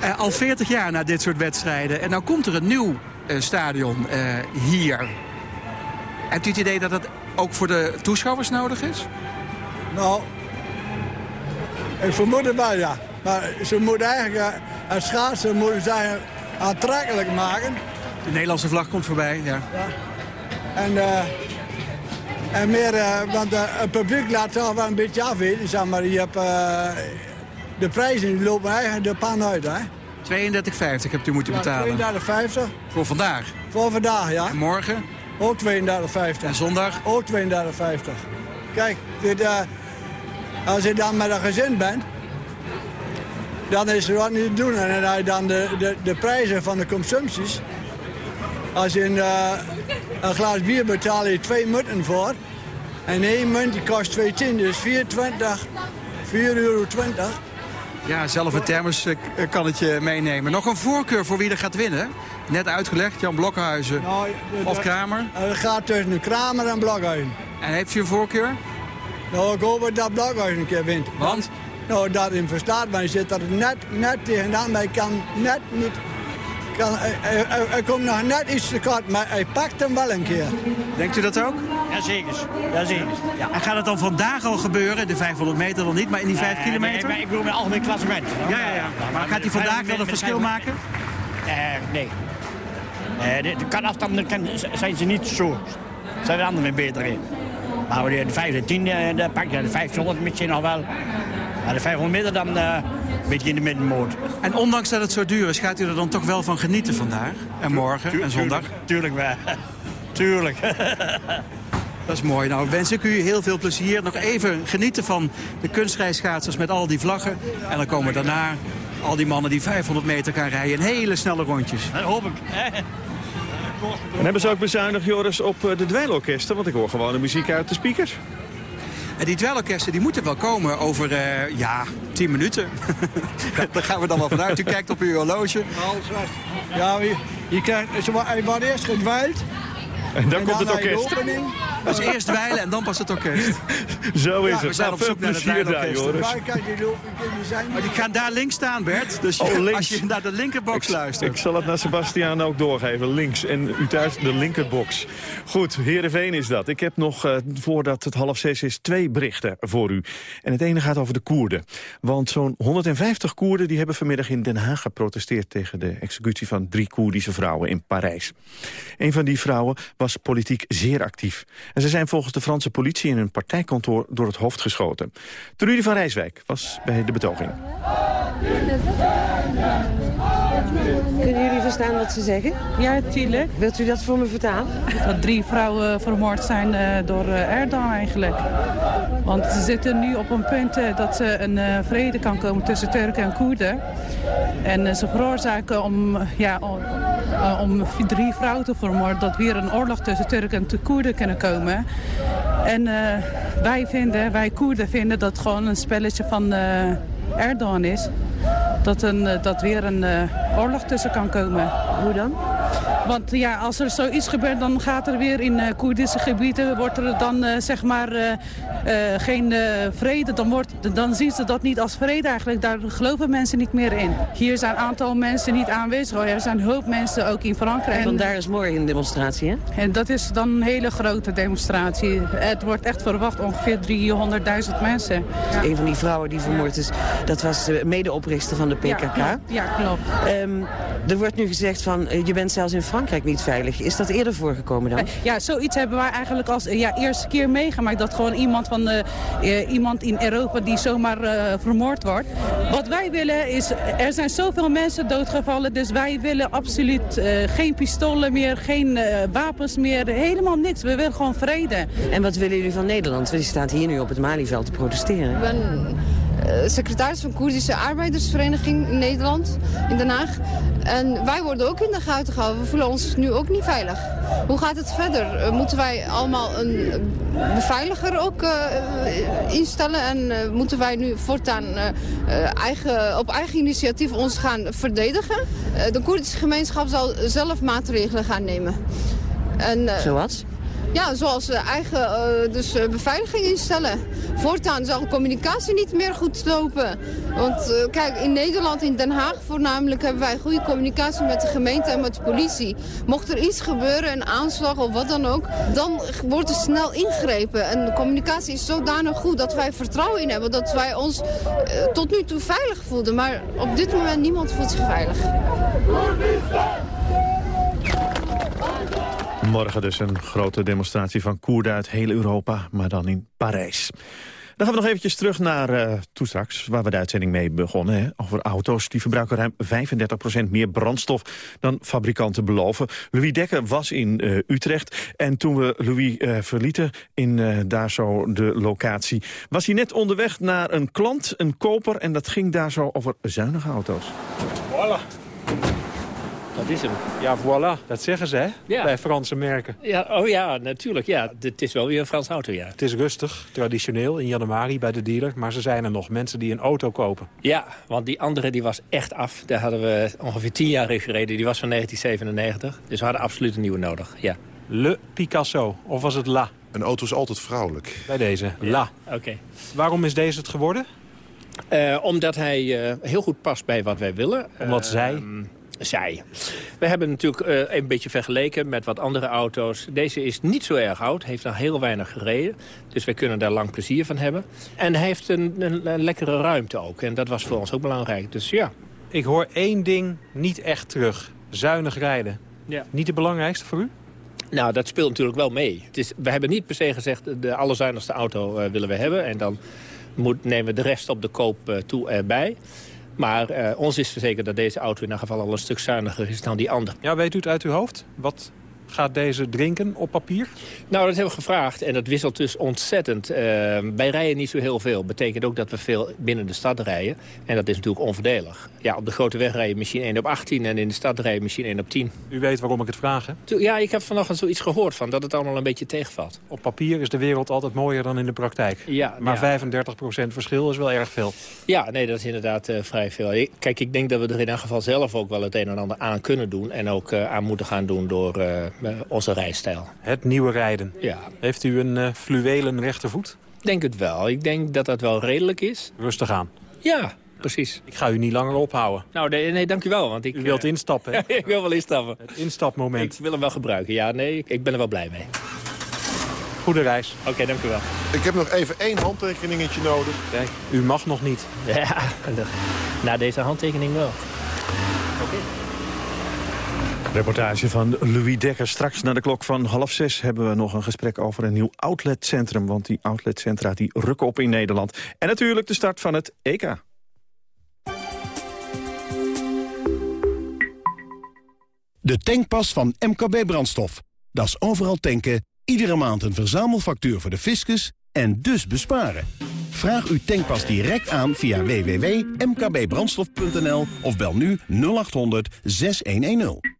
uh, al 40 jaar na dit soort wedstrijden. En nou komt er een nieuw uh, stadion uh, hier. Hebt u het idee dat het ook voor de toeschouwers nodig is? Nou, ik vermoed het wel, ja. Maar ze moeten eigenlijk het schaatsen moeten ze aantrekkelijk maken. De Nederlandse vlag komt voorbij, ja. ja. En... En meer, uh, want het publiek laat toch wel een beetje afweten. Zeg maar, je hebt, uh, de prijzen die lopen eigenlijk de pan uit. hè? 32,50 hebt u moeten ja, betalen. 32,50. Voor vandaag? Voor vandaag, ja. En morgen? Ook 32,50. En zondag? Ook 32,50. Kijk, dit, als je dan met een gezin bent, dan is er wat niet te doen. En dan de, de, de prijzen van de consumpties... Als je een, uh, een glas bier betaal je twee munten voor. En één munt die kost 2,10, dus 4,20, 4,20 euro. Ja, zelf een thermoskannetje meenemen. Nog een voorkeur voor wie er gaat winnen? Net uitgelegd, Jan Blokhuizen nou, of Kramer? Het gaat tussen Kramer en Blokhuizen. En heeft u een voorkeur? Nou, ik hoop dat Blokhuizen een keer wint. Want? Nou, dat in verstaatbaar zit dat het net, net tegenaan, maar kan net niet... Kan, hij, hij, hij, komt nog net iets te kort, maar hij pakt hem wel een keer. Denkt u dat ook? Jazeker. Jazeker. Ja. En gaat het dan vandaag al gebeuren? De 500 meter nog niet, maar in die 5 kilometer? Nee, ik bedoel met algemeen klassement. Ja, ja, ja. Maar gaat hij vandaag wel een verschil maken? Uh, nee. Uh, de, de kan afstanden zijn ze niet zo. Zijn de anderen beter in. Maar de 5 en 10, de pak je de 500 misschien nog wel. Maar de 500 meter dan uh, een beetje in de middenmoot. En ondanks dat het zo duur is, gaat u er dan toch wel van genieten vandaag? En morgen en zondag? Tuurlijk wel. Tuurlijk. Dat is mooi. Nou, wens ik u heel veel plezier. Nog even genieten van de kunstrijschaatsers met al die vlaggen. En dan komen daarna al die mannen die 500 meter gaan rijden in hele snelle rondjes. Dat hoop ik. En hebben ze ook bezuinigd, Joris, op de dweilorkesten? Want ik hoor gewoon de muziek uit de speakers. En die dweilorkesten die moeten wel komen over, uh, ja, 10 minuten. Daar gaan we dan wel vanuit. U kijkt op uw horloge. Ja, je, je krijgt, wordt eerst gedwijld. En dan, en komt het orkest. Dus eerst dweilen en dan pas het orkest. Zo is ja, het. We zijn nou, op zoek naar Joris. Maar die gaan daar links staan, Bert. Dus oh, links. als je naar de linkerbox ik, luistert. Ik zal het naar Sebastiaan ook doorgeven. Links. En u thuis de linkerbox. Goed, Heerenveen is dat. Ik heb nog, uh, voordat het half zes is, twee berichten voor u. En het ene gaat over de Koerden. Want zo'n 150 Koerden die hebben vanmiddag in Den Haag geprotesteerd... tegen de executie van drie Koerdische vrouwen in Parijs. Een van die vrouwen was politiek zeer actief. En ze zijn volgens de Franse politie in hun partijkantoor door het hoofd geschoten. Trudy van Rijswijk was bij de betoging. Kunnen jullie verstaan wat ze zeggen? Ja, tuurlijk. Wilt u dat voor me vertalen? Dat drie vrouwen vermoord zijn uh, door uh, Erdogan eigenlijk. Want ze zitten nu op een punt uh, dat ze een vrede kan komen tussen Turken en Koerden. En ze veroorzaken om, ja, om, om, drie vrouwen te vermoorden... dat weer een oorlog tussen Turken en Koerden kunnen komen. En wij vinden, wij Koerden vinden dat gewoon een spelletje van Erdogan is dat, een, dat weer een uh, oorlog tussen kan komen. Hoe dan? Want ja, als er zoiets gebeurt, dan gaat er weer in uh, Koerdische gebieden... wordt er dan uh, zeg maar uh, geen vrede. Dan, wordt, dan zien ze dat niet als vrede eigenlijk. Daar geloven mensen niet meer in. Hier zijn een aantal mensen niet aanwezig. Er zijn een hoop mensen ook in Frankrijk. Want daar is morgen een demonstratie, hè? En dat is dan een hele grote demonstratie. Het wordt echt verwacht ongeveer 300.000 mensen. Ja. Een van die vrouwen die vermoord is, dat was de medeoprichter van de PKK. Ja, ja klopt. Um, er wordt nu gezegd van, je bent zelfs in Frankrijk niet veilig. Is dat eerder voorgekomen dan? Ja, zoiets hebben wij eigenlijk als ja, eerste keer meegemaakt. Dat gewoon iemand, van, uh, iemand in Europa die zomaar uh, vermoord wordt. Wat wij willen is, er zijn zoveel mensen doodgevallen. Dus wij willen absoluut uh, geen pistolen meer, geen wapens meer. Helemaal niks. We willen gewoon vrede. En wat willen jullie van Nederland? Want je staat hier nu op het Malieveld te protesteren. Ik ben secretaris van Koerdische Arbeidersvereniging in Nederland, in Den Haag. En wij worden ook in de gaten gehouden. We voelen ons nu ook niet veilig. Hoe gaat het verder? Uh, moeten wij allemaal een beveiliger ook uh, instellen? En moeten wij nu voortaan eigen, op eigen initiatief ons gaan verdedigen? de Koerdische gemeenschap zal zelf maatregelen gaan nemen. En, Zoals? Ja, zoals eigen uh, dus, uh, beveiliging instellen. Voortaan zal communicatie niet meer goed lopen. Want kijk, in Nederland, in Den Haag voornamelijk, hebben wij goede communicatie met de gemeente en met de politie. Mocht er iets gebeuren, een aanslag of wat dan ook, dan wordt er snel ingrepen. En de communicatie is zodanig goed dat wij vertrouwen in hebben, dat wij ons tot nu toe veilig voelden. Maar op dit moment niemand voelt zich veilig. Morgen dus een grote demonstratie van Koerden uit heel Europa, maar dan in Parijs. Dan gaan we nog eventjes terug naar uh, toen straks, waar we de uitzending mee begonnen. Hè, over auto's. Die verbruiken ruim 35% meer brandstof dan fabrikanten beloven. Louis Dekker was in uh, Utrecht. En toen we Louis uh, verlieten in daar zo de locatie... was hij net onderweg naar een klant, een koper. En dat ging daar zo over zuinige auto's. Voilà. Dat is hem. Ja, voilà. Dat zeggen ze, hè? Bij Franse merken. Ja, oh ja, natuurlijk. Ja, het is wel weer een Frans auto, ja. Het is rustig, traditioneel, in januari bij de dealer. Maar ze zijn er nog, mensen die een auto kopen. Ja, want die andere die was echt af. Daar hadden we ongeveer tien jaar in gereden. Die was van 1997. Dus we hadden absoluut een nieuwe nodig, ja. Le Picasso, of was het La? Een auto is altijd vrouwelijk. Bij deze, La. Oké. Waarom is deze het geworden? Uh, omdat hij uh, heel goed past bij wat wij willen. Omdat uh, zij? Zij. We hebben natuurlijk uh, een beetje vergeleken met wat andere auto's. Deze is niet zo erg oud, heeft nog heel weinig gereden. Dus wij kunnen daar lang plezier van hebben. En hij heeft een, een, een lekkere ruimte ook. En dat was voor ons ook belangrijk. Dus ja. Ik hoor één ding niet echt terug. Zuinig rijden. Ja. Niet het belangrijkste voor u? Nou, dat speelt natuurlijk wel mee. Het is, we hebben niet per se gezegd, de allerzuinigste auto uh, willen we hebben. En dan moet, nemen we de rest op de koop uh, toe erbij. Maar uh, ons is verzekerd dat deze auto in ieder geval al een stuk zuiniger is dan die andere. Ja, weet u het uit uw hoofd? Wat gaat deze drinken op papier? Nou, dat hebben we gevraagd en dat wisselt dus ontzettend. Uh, wij rijden niet zo heel veel. betekent ook dat we veel binnen de stad rijden. En dat is natuurlijk onverdelig. Ja, op de grote weg rijden misschien 1 op 18 en in de stad rijden misschien 1 op 10. U weet waarom ik het vraag, hè? Ja, ik heb vanochtend zoiets gehoord van dat het allemaal een beetje tegenvalt. Op papier is de wereld altijd mooier dan in de praktijk. Ja, maar ja. 35% verschil is wel erg veel. Ja, nee, dat is inderdaad uh, vrij veel. Kijk, ik denk dat we er in ieder geval zelf ook wel het een en ander aan kunnen doen. En ook uh, aan moeten gaan doen door onze rijstijl. Het nieuwe rijden. Ja. Heeft u een uh, fluwelen rechtervoet? Ik denk het wel. Ik denk dat dat wel redelijk is. Rustig aan. Ja, precies. Ik ga u niet langer ophouden. Nou, nee, nee dank u wel. Want ik, u wilt instappen, hè? ik wil wel instappen. Het instapmoment. Ik wil hem wel gebruiken. Ja, nee, ik, ik ben er wel blij mee. Goede reis. Oké, okay, dank u wel. Ik heb nog even één handtekeningetje nodig. Kijk, u mag nog niet. Ja, na deze handtekening wel. Oké. Okay. Reportage van Louis Dekker. Straks na de klok van half zes hebben we nog een gesprek over een nieuw outletcentrum. Want die outletcentra die rukken op in Nederland. En natuurlijk de start van het EK. De tankpas van MKB Brandstof. Dat is overal tanken, iedere maand een verzamelfactuur voor de fiscus en dus besparen. Vraag uw tankpas direct aan via www.mkbbrandstof.nl of bel nu 0800 6110.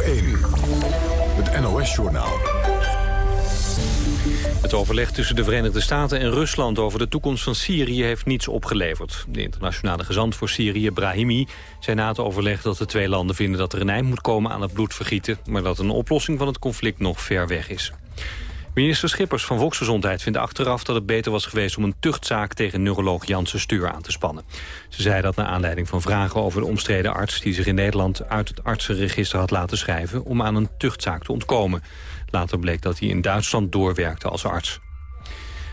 het NOS-journaal. Het overleg tussen de Verenigde Staten en Rusland over de toekomst van Syrië heeft niets opgeleverd. De internationale gezant voor Syrië, Brahimi, zei na het overleg dat de twee landen vinden dat er een eind moet komen aan het bloedvergieten, maar dat een oplossing van het conflict nog ver weg is. Minister Schippers van Volksgezondheid vindt achteraf dat het beter was geweest om een tuchtzaak tegen neuroloog Janssen Stuur aan te spannen. Ze zei dat naar aanleiding van vragen over de omstreden arts die zich in Nederland uit het artsenregister had laten schrijven om aan een tuchtzaak te ontkomen. Later bleek dat hij in Duitsland doorwerkte als arts.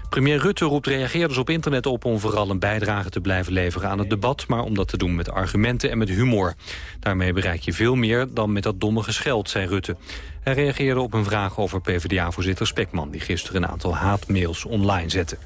Premier Rutte roept reageerders op internet op om vooral een bijdrage te blijven leveren aan het debat, maar om dat te doen met argumenten en met humor. Daarmee bereik je veel meer dan met dat domme gescheld, zei Rutte. Hij reageerde op een vraag over PvdA-voorzitter Spekman, die gisteren een aantal haatmails online zette.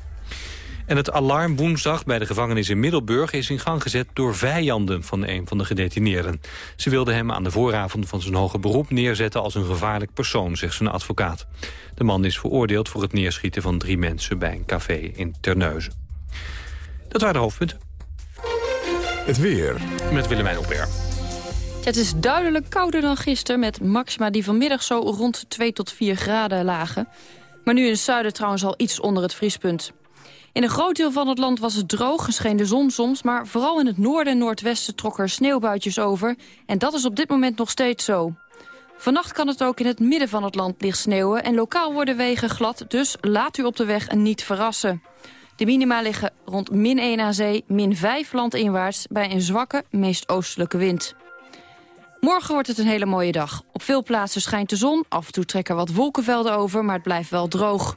En het alarm woensdag bij de gevangenis in Middelburg is in gang gezet door vijanden van een van de gedetineerden. Ze wilden hem aan de vooravond van zijn hoge beroep neerzetten als een gevaarlijk persoon, zegt zijn advocaat. De man is veroordeeld voor het neerschieten van drie mensen bij een café in Terneuzen. Dat waren de hoofdpunten. Het weer. Met Willemijn Opper. Het is duidelijk kouder dan gisteren... met maxima die vanmiddag zo rond 2 tot 4 graden lagen. Maar nu in het zuiden trouwens al iets onder het vriespunt. In een groot deel van het land was het droog, scheen de zon soms... maar vooral in het noorden en noordwesten trok er sneeuwbuitjes over... en dat is op dit moment nog steeds zo. Vannacht kan het ook in het midden van het land licht sneeuwen... en lokaal worden wegen glad, dus laat u op de weg niet verrassen. De minima liggen rond min 1 aan zee, min 5 landinwaarts... bij een zwakke, meest oostelijke wind. Morgen wordt het een hele mooie dag. Op veel plaatsen schijnt de zon, af en toe trekken wat wolkenvelden over... maar het blijft wel droog.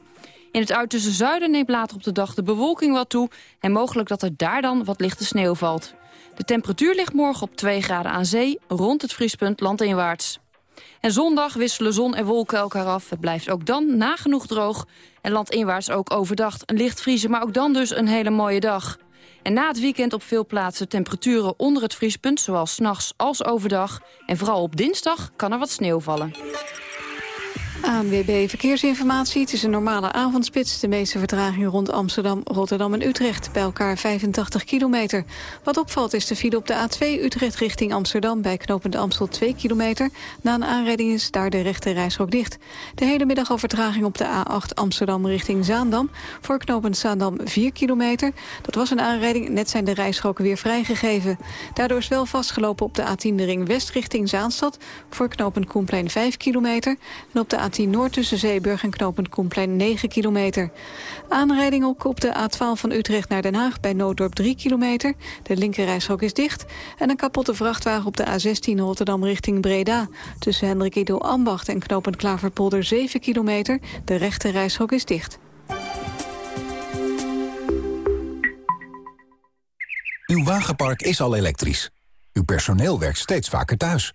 In het uiterste zuiden neemt later op de dag de bewolking wat toe... en mogelijk dat er daar dan wat lichte sneeuw valt. De temperatuur ligt morgen op 2 graden aan zee, rond het vriespunt landinwaarts. En zondag wisselen zon en wolken elkaar af. Het blijft ook dan nagenoeg droog. En landinwaarts ook overdag een licht vriezen, maar ook dan dus een hele mooie dag. En na het weekend op veel plaatsen temperaturen onder het vriespunt... zowel s'nachts als overdag. En vooral op dinsdag kan er wat sneeuw vallen. ANWB Verkeersinformatie. Het is een normale avondspits. De meeste vertraging rond Amsterdam, Rotterdam en Utrecht. Bij elkaar 85 kilometer. Wat opvalt is de file op de A2 Utrecht richting Amsterdam... bij knooppunt Amstel 2 kilometer. Na een aanrijding is daar de rechte reisrook dicht. De hele middag al vertraging op de A8 Amsterdam richting Zaandam. Voor knooppunt Zaandam 4 kilometer. Dat was een aanrijding, net zijn de reisroken weer vrijgegeven. Daardoor is wel vastgelopen op de A10 de ring west richting Zaanstad... voor knooppunt Koenplein 5 kilometer. En op de A10 Noord tussen Zeeburg en knooppunt Koenplein 9 kilometer. Aanrijding ook op de A12 van Utrecht naar Den Haag bij Nooddorp 3 kilometer. De linkerrijstrook is dicht. En een kapotte vrachtwagen op de A16 Rotterdam richting Breda. Tussen Hendrik Ido Ambacht en knooppunt Klaverpolder 7 kilometer. De rechte reishok is dicht. Uw wagenpark is al elektrisch. Uw personeel werkt steeds vaker thuis.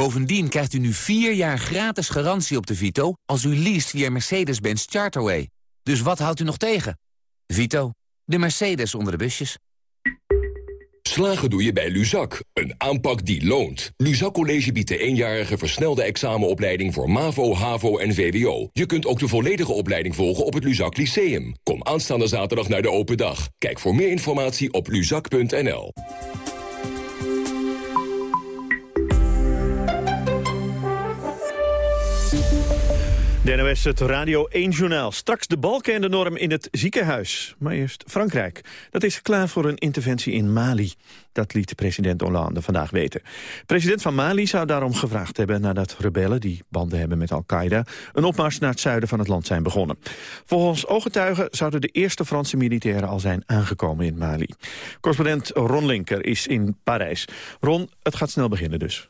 Bovendien krijgt u nu vier jaar gratis garantie op de Vito... als u leest via Mercedes-Benz Charterway. Dus wat houdt u nog tegen? Vito, de Mercedes onder de busjes. Slagen doe je bij Luzak, een aanpak die loont. Luzak College biedt de eenjarige versnelde examenopleiding... voor MAVO, HAVO en VWO. Je kunt ook de volledige opleiding volgen op het Luzak Lyceum. Kom aanstaande zaterdag naar de open dag. Kijk voor meer informatie op luzak.nl. NOS, het Radio 1-journaal. Straks de balken en de norm in het ziekenhuis. Maar eerst Frankrijk. Dat is klaar voor een interventie in Mali. Dat liet president Hollande vandaag weten. President van Mali zou daarom gevraagd hebben... nadat rebellen, die banden hebben met Al-Qaeda... een opmars naar het zuiden van het land zijn begonnen. Volgens ooggetuigen zouden de eerste Franse militairen... al zijn aangekomen in Mali. Correspondent Ron Linker is in Parijs. Ron, het gaat snel beginnen dus.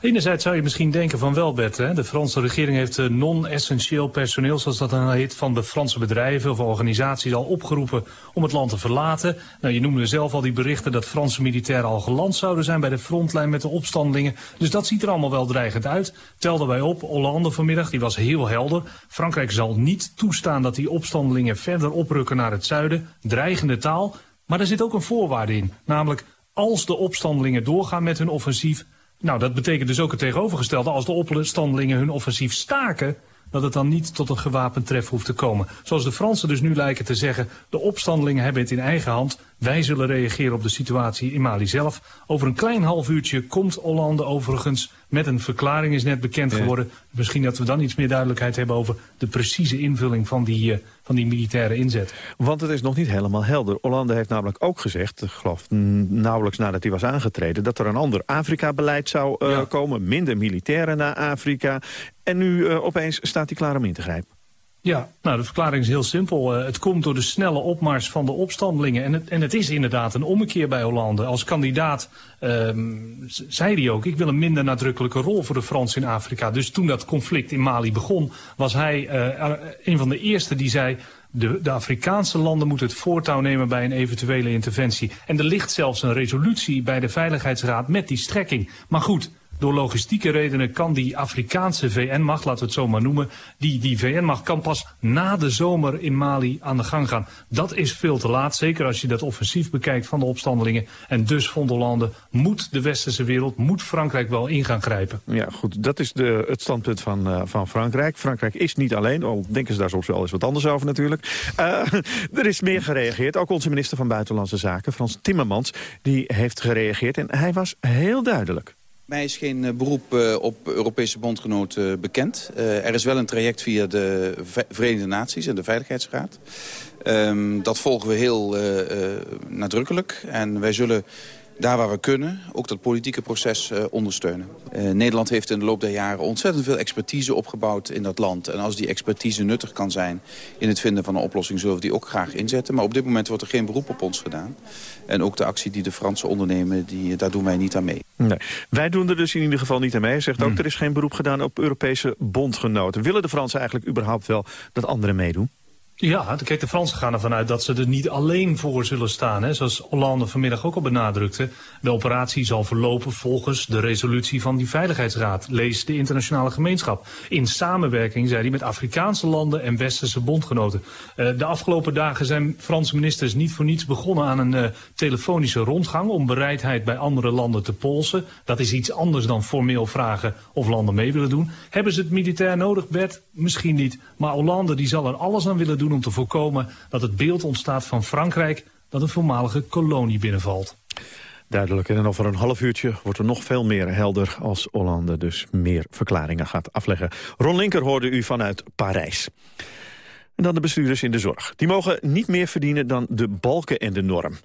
Enerzijds zou je misschien denken van wel, Bert. Hè? De Franse regering heeft eh, non-essentieel personeel, zoals dat dan heet, van de Franse bedrijven of organisaties al opgeroepen om het land te verlaten. Nou, je noemde zelf al die berichten dat Franse militairen al geland zouden zijn bij de frontlijn met de opstandelingen. Dus dat ziet er allemaal wel dreigend uit. Tel daarbij op, Hollande vanmiddag, die was heel helder. Frankrijk zal niet toestaan dat die opstandelingen verder oprukken naar het zuiden. Dreigende taal. Maar er zit ook een voorwaarde in, namelijk als de opstandelingen doorgaan met hun offensief nou, dat betekent dus ook het tegenovergestelde. Als de opstandelingen hun offensief staken, dat het dan niet tot een gewapend tref hoeft te komen. Zoals de Fransen dus nu lijken te zeggen, de opstandelingen hebben het in eigen hand. Wij zullen reageren op de situatie in Mali zelf. Over een klein half uurtje komt Hollande overigens met een verklaring is net bekend geworden. Misschien dat we dan iets meer duidelijkheid hebben over de precieze invulling van die, uh, van die militaire inzet. Want het is nog niet helemaal helder. Hollande heeft namelijk ook gezegd, ik geloof nauwelijks nadat hij was aangetreden... dat er een ander Afrika-beleid zou uh, komen, minder militairen naar Afrika. En nu uh, opeens staat hij klaar om in te grijpen. Ja, nou de verklaring is heel simpel. Uh, het komt door de snelle opmars van de opstandelingen. En het, en het is inderdaad een ommekeer bij Hollande. Als kandidaat um, zei hij ook, ik wil een minder nadrukkelijke rol voor de Fransen in Afrika. Dus toen dat conflict in Mali begon, was hij uh, een van de eerste die zei... De, de, Afrikaanse landen moeten het voortouw nemen bij een eventuele interventie. En er ligt zelfs een resolutie bij de Veiligheidsraad met die strekking. Maar goed, door logistieke redenen kan die Afrikaanse VN-macht, laten we het zo maar noemen, die, die VN-macht kan pas na de zomer in Mali aan de gang gaan. Dat is veel te laat, zeker als je dat offensief bekijkt van de opstandelingen. En dus, vond Hollande, moet de westerse wereld, moet Frankrijk wel in gaan grijpen. Ja, goed, dat is de, het standpunt van, uh, van Frankrijk. Frankrijk is niet alleen, al denken ze daar soms wel eens wat anders over natuurlijk. Uh, er is meer gereageerd, ook onze minister van Buitenlandse Zaken, Frans Timmermans, die heeft gereageerd en hij was heel duidelijk. Mij is geen uh, beroep uh, op Europese bondgenoten uh, bekend. er is wel een traject via de Verenigde Naties en de Veiligheidsraad. Um, dat volgen we heel nadrukkelijk. En wij zullen daar waar we kunnen ook dat politieke proces uh, ondersteunen. Uh, Nederland heeft in de loop der jaren ontzettend veel expertise opgebouwd in dat land. En als die expertise nuttig kan zijn in het vinden van een oplossing... zullen we die ook graag inzetten. Maar op dit moment wordt er geen beroep op ons gedaan. En ook de actie die de Fransen ondernemen, die, daar doen wij niet aan mee. Nee. Wij doen er dus in ieder geval niet aan mee. Hij zegt ook, hmm. er is geen beroep gedaan op Europese bondgenoten. Willen de Fransen eigenlijk überhaupt wel dat anderen meedoen? Ja, kijk, de Fransen gaan ervan uit dat ze er niet alleen voor zullen staan. Hè. Zoals Hollande vanmiddag ook al benadrukte. De operatie zal verlopen volgens de resolutie van die Veiligheidsraad. Lees de internationale gemeenschap. In samenwerking, zei hij, met Afrikaanse landen en westerse bondgenoten. Uh, de afgelopen dagen zijn Franse ministers niet voor niets begonnen aan een uh, telefonische rondgang... om bereidheid bij andere landen te polsen. Dat is iets anders dan formeel vragen of landen mee willen doen. Hebben ze het militair nodig, Bert? Misschien niet. Maar Hollande die zal er alles aan willen doen om te voorkomen dat het beeld ontstaat van Frankrijk dat een voormalige kolonie binnenvalt. Duidelijk. En over een half uurtje wordt er nog veel meer helder... als Hollande dus meer verklaringen gaat afleggen. Ron Linker hoorde u vanuit Parijs. En dan de bestuurders in de zorg. Die mogen niet meer verdienen dan de balken en de norm.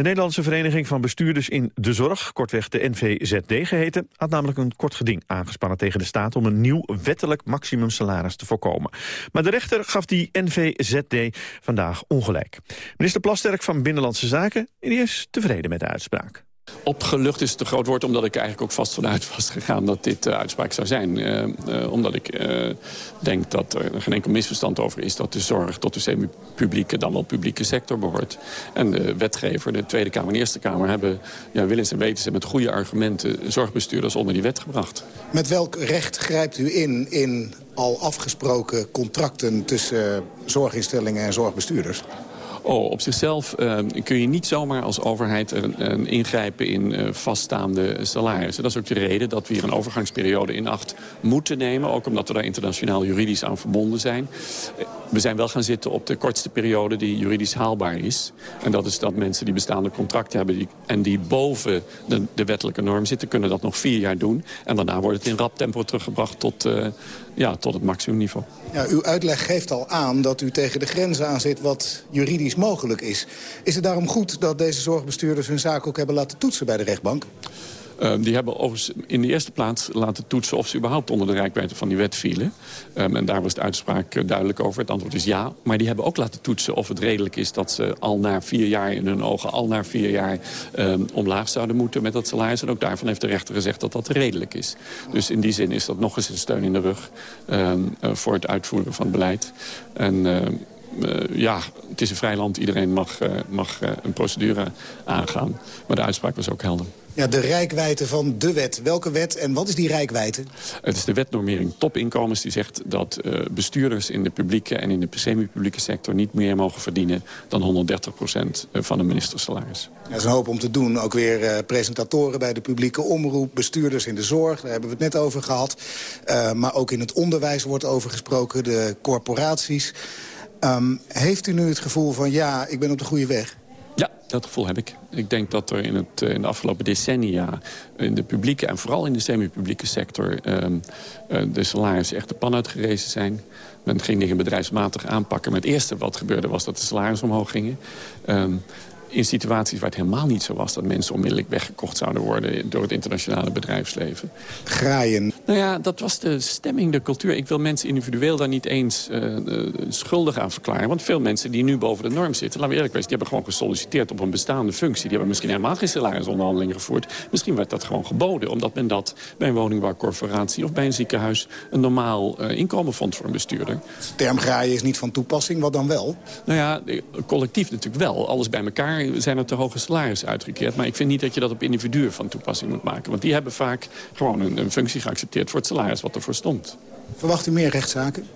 De Nederlandse Vereniging van Bestuurders in de Zorg, kortweg de NVZD geheten, had namelijk een kort geding aangespannen tegen de staat om een nieuw wettelijk maximumsalaris te voorkomen. Maar de rechter gaf die NVZD vandaag ongelijk. Minister Plasterk van Binnenlandse Zaken is tevreden met de uitspraak. Opgelucht is het een groot woord, omdat ik eigenlijk ook vast vanuit was gegaan dat dit de uh, uitspraak zou zijn. Uh, uh, omdat ik denk dat er geen enkel misverstand over is dat de zorg tot de semi-publieke, dan wel publieke sector behoort. En de wetgever, de Tweede Kamer en Eerste Kamer hebben ja, willens en wetens met goede argumenten zorgbestuurders onder die wet gebracht. Met welk recht grijpt u in in al afgesproken contracten tussen zorginstellingen en zorgbestuurders? Oh, op zichzelf uh, kun je niet zomaar als overheid uh, ingrijpen in uh, vaststaande salarissen. Dat is ook de reden dat we hier een overgangsperiode in acht moeten nemen. Ook omdat we daar internationaal juridisch aan verbonden zijn. We zijn wel gaan zitten op de kortste periode die juridisch haalbaar is. En dat is dat mensen die bestaande contracten hebben... Die, en die boven de, wettelijke norm zitten, kunnen dat nog vier jaar doen. En daarna wordt het in rap tempo teruggebracht tot, uh, ja, tot het maximumniveau. Ja, uw uitleg geeft al aan dat u tegen de grenzen aan zit wat juridisch mogelijk is. Is het daarom goed dat deze zorgbestuurders hun zaak ook hebben laten toetsen bij de rechtbank? Um, die hebben in de eerste plaats laten toetsen... of ze überhaupt onder de rijkwijde van die wet vielen. Um, en daar was de uitspraak uh, duidelijk over. Het antwoord is ja. Maar die hebben ook laten toetsen of het redelijk is... dat ze al na vier jaar in hun ogen... al na vier jaar um, omlaag zouden moeten met dat salaris. En ook daarvan heeft de rechter gezegd dat dat redelijk is. Dus in die zin is dat nog eens een steun in de rug... Uh, voor het uitvoeren van het beleid. En... Uh, ja, het is een vrij land. Iedereen mag, mag een procedure aangaan. Maar de uitspraak was ook helder. Ja, de rijkwijde van de wet. Welke wet en wat is die rijkwijde? Het is de wetnormering topinkomens die zegt dat uh, bestuurders in de publieke en in de semi-publieke sector niet meer mogen verdienen dan 130 procent van een ministersalaris. Er is een hoop om te doen. Ook weer uh, presentatoren bij de publieke omroep, bestuurders in de zorg, daar hebben we het net over gehad. Uh, maar ook in het onderwijs wordt over gesproken, de corporaties. Um, heeft u nu het gevoel van ja, ik ben op de goede weg? Ja, Dat gevoel heb ik. Ik denk dat er in, het, in de afgelopen decennia... in de publieke en vooral in de semi-publieke sector... Uh, de salarissen echt de pan uitgerezen zijn. Men ging dingen bedrijfsmatig aanpakken. Maar het eerste wat gebeurde was dat de salarissen omhoog gingen. Ehm, in situaties waar het helemaal niet zo was... dat mensen onmiddellijk weggekocht zouden worden door het internationale bedrijfsleven. Graaien. Nou ja, dat was de stemming, de cultuur. Ik wil mensen individueel daar niet eens uh, schuldig aan verklaren. Want veel mensen die nu boven de norm zitten... laten we eerlijk wezen, die hebben gewoon gesolliciteerd op een bestaande functie. Die hebben misschien helemaal geen salarisonderhandeling gevoerd. Misschien werd dat gewoon geboden. Omdat men dat bij een woningbouwcorporatie of bij een ziekenhuis... een normaal uh, inkomen vond voor een bestuurder. De term graaien is niet van toepassing, wat dan wel? Nou ja, collectief natuurlijk wel. Alles bij elkaar zijn er te hoge salarissen uitgekeerd. Maar ik vind niet dat je dat op individuen van toepassing moet maken. Want die hebben vaak gewoon een, een functie geaccepteerd voor het salaris wat ervoor stond. Verwacht u meer rechtszaken?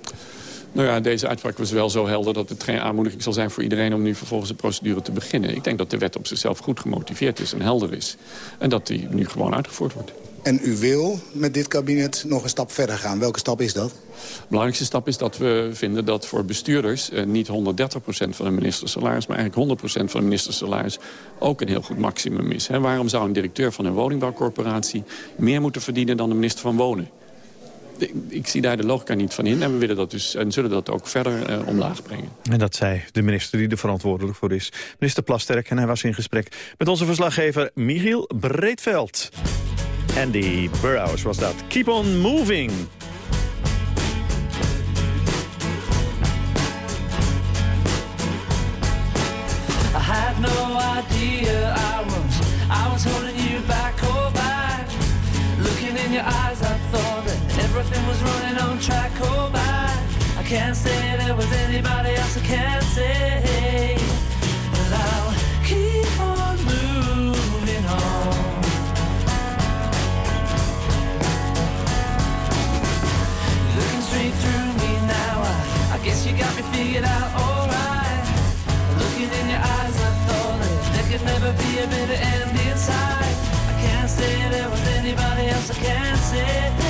Nou ja, deze uitspraak was wel zo helder dat het geen aanmoediging zal zijn voor iedereen om nu vervolgens de procedure te beginnen. Ik denk dat de wet op zichzelf goed gemotiveerd is en helder is. En dat die nu gewoon uitgevoerd wordt. En u wil met dit kabinet nog een stap verder gaan. Welke stap is dat? De belangrijkste stap is dat we vinden dat voor bestuurders... Eh, niet 130% van een ministersalaris, maar eigenlijk 100% van een ministersalaris... ook een heel goed maximum is. Hè. Waarom zou een directeur van een woningbouwcorporatie... meer moeten verdienen dan de minister van Wonen? ik zie daar de logica niet van in. En we willen dat dus en zullen dat ook verder uh, omlaag brengen. En dat zei de minister die er verantwoordelijk voor is. Minister Plasterk. En hij was in gesprek met onze verslaggever Michiel Breedveld. Andy Burroughs was dat. Keep on moving. I had no idea I was, I was holding you back, back. Looking in your eyes, I thought that everything was running on track, back. I can't say there was anybody else, I can't say. Guess you got me figured out, alright. Looking in your eyes, I thought that there could never be a bitter end inside. I can't say there was anybody else, I can't say.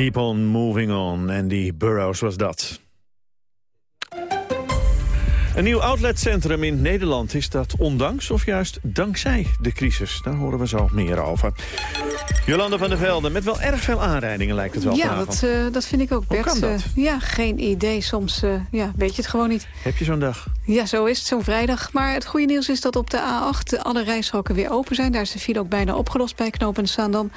Keep on moving on. Andy Burroughs was dat. Een nieuw outletcentrum in Nederland. Is dat ondanks of juist dankzij de crisis? Daar horen we zo meer over. Jolanda van der Velde, met wel erg veel aanrijdingen lijkt het wel Ja, dat, eh, dat vind ik ook, Hoe Bert. kan dat? Eh, ja, geen idee. Soms eh, ja, weet je het gewoon niet. Heb je zo'n dag? Ja, zo is het, zo'n vrijdag. Maar het goede nieuws is dat op de A8 alle rijstroken weer open zijn. Daar is de file ook bijna opgelost bij knooppunt Zaandam.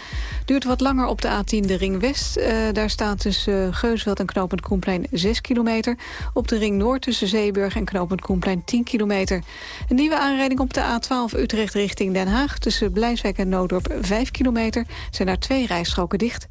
Duurt wat langer op de A10 de Ring West. Eh, daar staat tussen uh, Geusveld en knooppunt Koenplein 6 kilometer. Op de Ring Noord tussen Zeeburg en knooppunt Koenplein 10 kilometer. Een nieuwe aanrijding op de A12 Utrecht richting Den Haag. Tussen Blijswijk en Noodorp 5 kilometer. Zijn daar twee rijstroken dicht.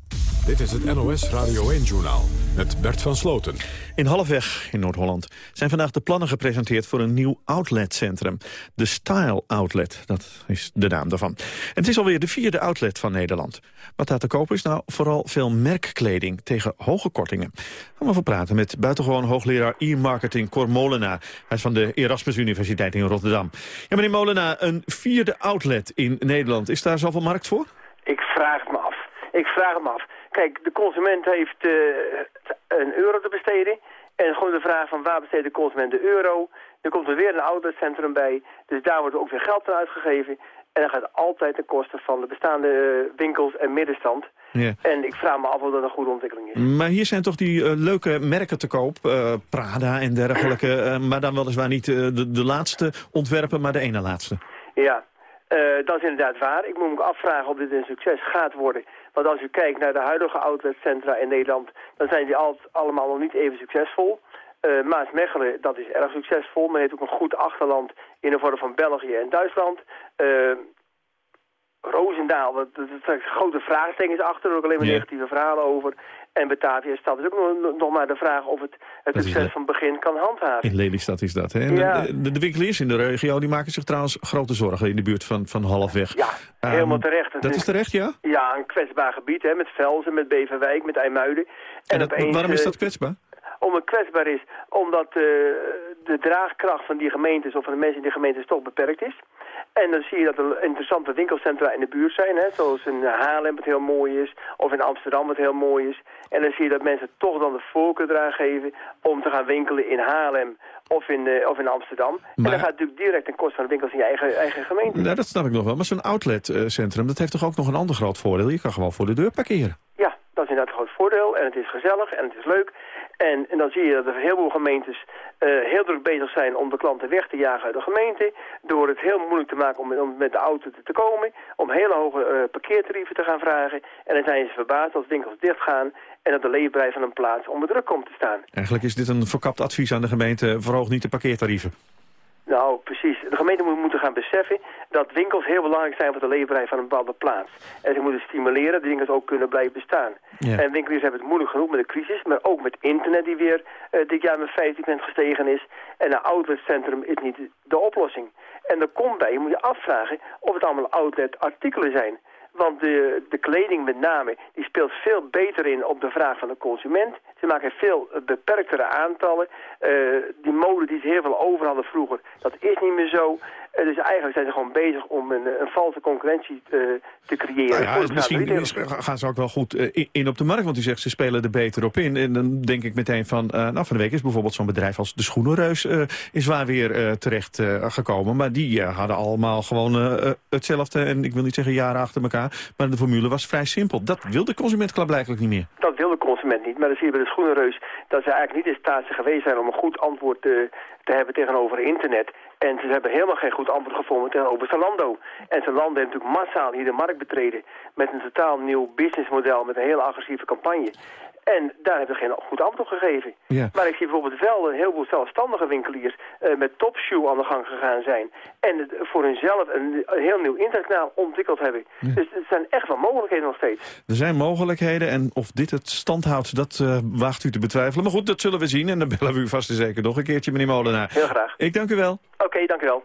Dit is het NOS Radio 1-journaal met Bert van Sloten. In Halfweg in Noord-Holland zijn vandaag de plannen gepresenteerd voor een nieuw outletcentrum. De Style Outlet, dat is de naam daarvan. En het is alweer de vierde outlet van Nederland. Wat daar te koop is? Nou, vooral veel merkkleding tegen hoge kortingen. Gaan we over praten met buitengewoon hoogleraar e-marketing Cor Molenaar. Hij is van de Erasmus Universiteit in Rotterdam. Ja, meneer Molenaar, een vierde outlet in Nederland. Is daar zoveel markt voor? Ik vraag het me af. Ik vraag het me af. Kijk, de consument heeft eh, een euro te besteden. En gewoon de vraag van waar besteedt de consument de euro? Er komt er weer een outletcentrum bij. Dus daar wordt ook weer geld aan uitgegeven. En dat gaat altijd ten koste van de bestaande eh, winkels en middenstand. Ja. En ik vraag me af of dat een goede ontwikkeling is. Maar hier zijn toch die eh, leuke merken te koop, Prada en dergelijke. maar dan weliswaar niet de, de laatste ontwerpen, maar de ene laatste. Ja, dat is inderdaad waar. Ik moet me afvragen of dit een succes gaat worden. Want als u kijkt naar de huidige outletcentra in Nederland... dan zijn die al, allemaal nog niet even succesvol. Eh Maasmechelen, dat is erg succesvol. Men heeft ook een goed achterland in de vorm van België en Duitsland. Eh Roosendaal, dat, dat, dat grote vraagtekens achter. Er ook alleen maar negatieve verhalen over. En Batavia stad is ook nog, nog maar de vraag of het, het Dat succes van het begin kan handhaven. In Lelystad is dat. Hè? En Ja. de, de, de winkeliers in de regio die maken zich trouwens grote zorgen in de buurt van, van Halfweg. Ja, Ehm, helemaal terecht. Het Dat is terecht, ja? Ja, een kwetsbaar gebied, hè, met Velzen, met Beverwijk, met IJmuiden. En dat, opeens, waarom is eh, dat kwetsbaar? Om het kwetsbaar is, omdat eh, de draagkracht van die gemeentes of van de mensen in die gemeentes toch beperkt is. En dan zie je dat er interessante winkelcentra in de buurt zijn, hè, zoals in Haarlem wat heel mooi is, of in Amsterdam wat heel mooi is. En dan zie je dat mensen toch dan de voorkeur eraan geven om te gaan winkelen in Haarlem of in, eh, of in Amsterdam. En Maar- dan gaat natuurlijk direct ten koste van de winkels in je eigen, eigen gemeente. Nou, dat snap ik nog wel. Maar zo'n outletcentrum, dat heeft toch ook nog een ander groot voordeel? Je kan gewoon voor de deur parkeren. Inderdaad een groot voordeel. En het is gezellig en het is leuk. En, en dan zie je dat er heel veel gemeentes eh, heel druk bezig zijn om de klanten weg te jagen uit de gemeente. Door het heel moeilijk te maken om, met- om met de auto te, te komen. Om hele hoge eh, parkeertarieven te gaan vragen. En dan zijn ze verbaasd als winkels dichtgaan. En dat de leefbaarheid van een plaats onder druk komt te staan. Eigenlijk is dit een verkapt advies aan de gemeente. Verhoog niet de parkeertarieven. Nou, precies. De gemeente moet moeten gaan beseffen dat winkels heel belangrijk zijn voor de leefbaarheid van een bepaalde plaats. En ze moeten stimuleren dat winkels ook kunnen blijven bestaan. Ja. En winkeliers hebben het moeilijk genoeg met de crisis, maar ook met internet die weer eh, dit jaar met 15% gestegen is. En een outletcentrum is niet de oplossing. En er komt bij, je moet je afvragen of het allemaal outlet-artikelen zijn. Want de, de kleding met name, die speelt veel beter in op de vraag van de consument. Ze maken veel eh, beperktere aantallen. Eh, die mode die ze heel veel over hadden vroeger, dat is niet meer zo. Eh, dus eigenlijk zijn ze gewoon bezig om een, een valse concurrentie eh, te creëren. Nou ja, de misschien is- gaan ze ook wel goed eh, in- in op de markt. Want u zegt ze spelen er beter op in. En dan denk ik meteen van... eh, nou, van de week is bijvoorbeeld zo'n bedrijf als de Schoenenreus... eh, is waar weer eh, terecht eh, gekomen. Maar die eh, hadden allemaal gewoon eh, eh, hetzelfde. En ik wil niet zeggen jaren achter elkaar. Maar de formule was vrij simpel. Dat wil de consument blijkbaar niet meer. Dat wil de consument niet, maar dan zie je bij de schoenenreus dat ze eigenlijk niet in staat zijn geweest zijn om een goed antwoord te, te hebben tegenover internet. En ze hebben helemaal geen goed antwoord gevonden tegenover Zalando. En Zalando heeft natuurlijk massaal hier de markt betreden met een totaal nieuw businessmodel met een hele agressieve campagne. En daar hebben ze geen goed antwoord op gegeven. Ja. Maar ik zie bijvoorbeeld wel een heleboel zelfstandige winkeliers eh, met Topshoe aan de gang gegaan zijn. En het voor hunzelf een, een heel nieuw internetkanaal ontwikkeld hebben. Dus er zijn echt wel mogelijkheden nog steeds. Er zijn mogelijkheden en of dit het stand houdt, dat eh, waagt u te betwijfelen. Maar goed, dat zullen we zien en dan bellen we u vast en zeker nog een keertje, meneer Molenaar. Heel graag. Ik dank u wel. Oké, dank u wel.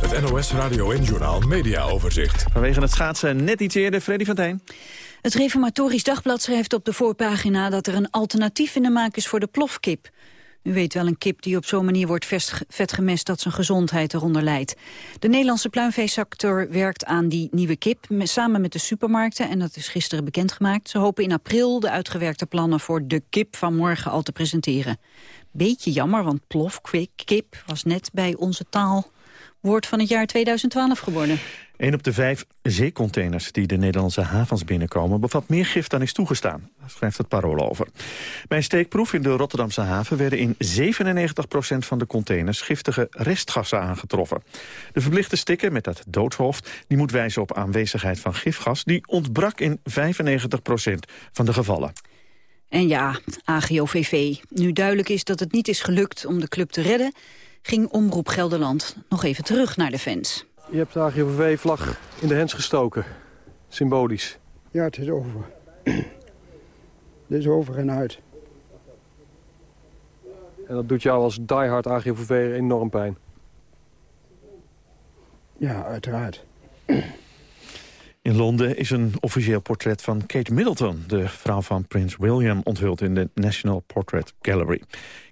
Het NOS Radio 1-journaal Mediaoverzicht. Vanwege het schaatsen net iets eerder, Freddy van Tijn. Het Reformatorisch Dagblad schrijft op de voorpagina dat er een alternatief in de maak is voor de plofkip. U weet wel een kip die op zo'n manier wordt vetgemest dat zijn gezondheid eronder leidt. De Nederlandse pluimveesector werkt aan die nieuwe kip me- samen met de supermarkten en dat is gisteren bekendgemaakt. Ze hopen in april de uitgewerkte plannen voor de kip van morgen al te presenteren. Beetje jammer, want plofkip was net bij onze taal woord van het jaar 2012 geworden. Een op de vijf zeecontainers die de Nederlandse havens binnenkomen... bevat meer gif dan is toegestaan. Daar schrijft het parool over. Bij een steekproef in de Rotterdamse haven... werden in 97% van de containers giftige restgassen aangetroffen. De verplichte sticker met dat doodshoofd... die moet wijzen op aanwezigheid van gifgas... die ontbrak in 95% van de gevallen. En ja, AGOVV. Nu duidelijk is dat het niet is gelukt om de club te redden... ging Omroep Gelderland nog even terug naar de fans. Je hebt de AGOVV-vlag in de hens gestoken. Symbolisch. Ja, het is over. Dus over en uit. En dat doet jou als diehard AGVV enorm pijn. Ja, uiteraard. In Londen is een officieel portret van Kate Middleton... de vrouw van prins William, onthuld in de National Portrait Gallery.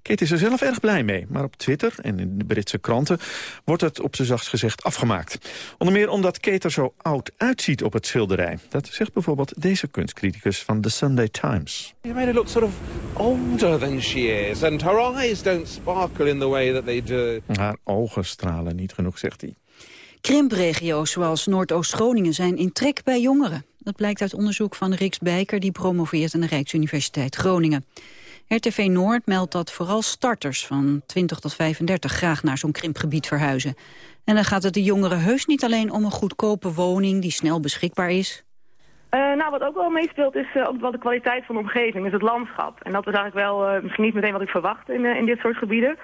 Kate is er zelf erg blij mee, maar op Twitter en in de Britse kranten... wordt het op z'n zachtst gezegd afgemaakt. Onder meer omdat Kate er zo oud uitziet op het schilderij. Dat zegt bijvoorbeeld deze kunstcriticus van The Sunday Times. Made her look sort of older than she is. And her eyes don't sparkle in the way that they do. Haar ogen stralen niet genoeg, zegt hij. Krimpregio's zoals Noordoost-Groningen zijn in trek bij jongeren. Dat blijkt uit onderzoek van Riks Bijker, die promoveert aan de Rijksuniversiteit Groningen. RTV Noord meldt dat vooral starters van 20 tot 35 graag naar zo'n krimpgebied verhuizen. En dan gaat het de jongeren heus niet alleen om een goedkope woning die snel beschikbaar is. Uh, nou, wat ook wel meespeelt is uh, ook wel de kwaliteit van de omgeving, is het landschap. En dat is eigenlijk wel uh, misschien niet meteen wat ik verwacht in, in dit soort gebieden.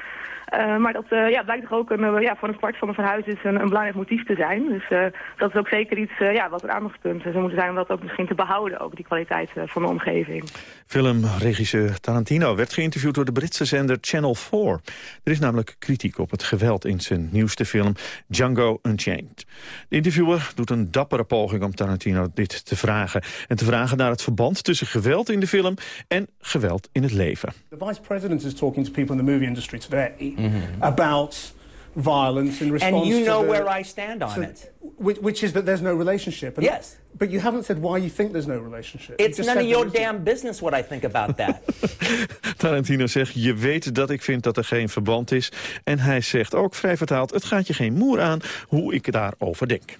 Uh, maar dat uh, ja, blijkt toch ook een, uh, ja, voor een kwart van de verhuis is een, een belangrijk motief te zijn. Dus dat is ook zeker iets ja, wat een aandachtspunt zou moeten zijn om dat ook misschien te behouden, ook die kwaliteit van de omgeving. Filmregisseur Tarantino werd geïnterviewd door de Britse zender Channel 4. Er is namelijk kritiek op het geweld in zijn nieuwste film Django Unchained. De interviewer doet een dappere poging om Tarantino dit te vragen. En te vragen naar het verband tussen geweld in de film en geweld in het leven. The vice president is talking to people in the movie industry today about violence in response And you know to the, where I stand on to- it. Which, which is that there's no relationship. And Yes. But you haven't said why you think there's no relationship. It's none of your damn business what I think about that. Tarantino zegt, je weet dat ik vind dat er geen verband is. En hij zegt ook vrij vertaald, het gaat je geen moer aan hoe ik daarover denk.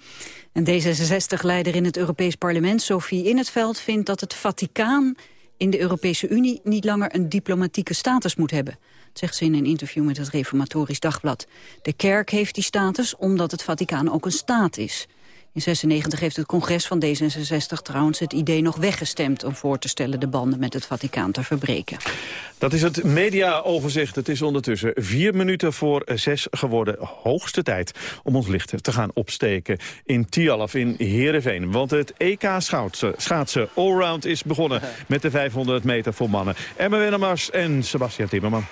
En D66-leider in het Europees Parlement, Sophie In het Veld, vindt dat het Vaticaan in de Europese Unie niet langer een diplomatieke status moet hebben. Dat zegt ze in een interview met het Reformatorisch Dagblad. De kerk heeft die status omdat het Vaticaan ook een staat is. In 96 heeft het congres van D66 trouwens het idee nog weggestemd... om voor te stellen de banden met het Vaticaan te verbreken. Dat is het mediaoverzicht. Het is ondertussen vier minuten voor zes geworden. Hoogste tijd om ons licht te gaan opsteken in Tialaf in Heerenveen. Want het EK schaatsen, schaatsen allround is begonnen met de 500 meter voor mannen. Emma Wennemars en Sebastian Timmerman.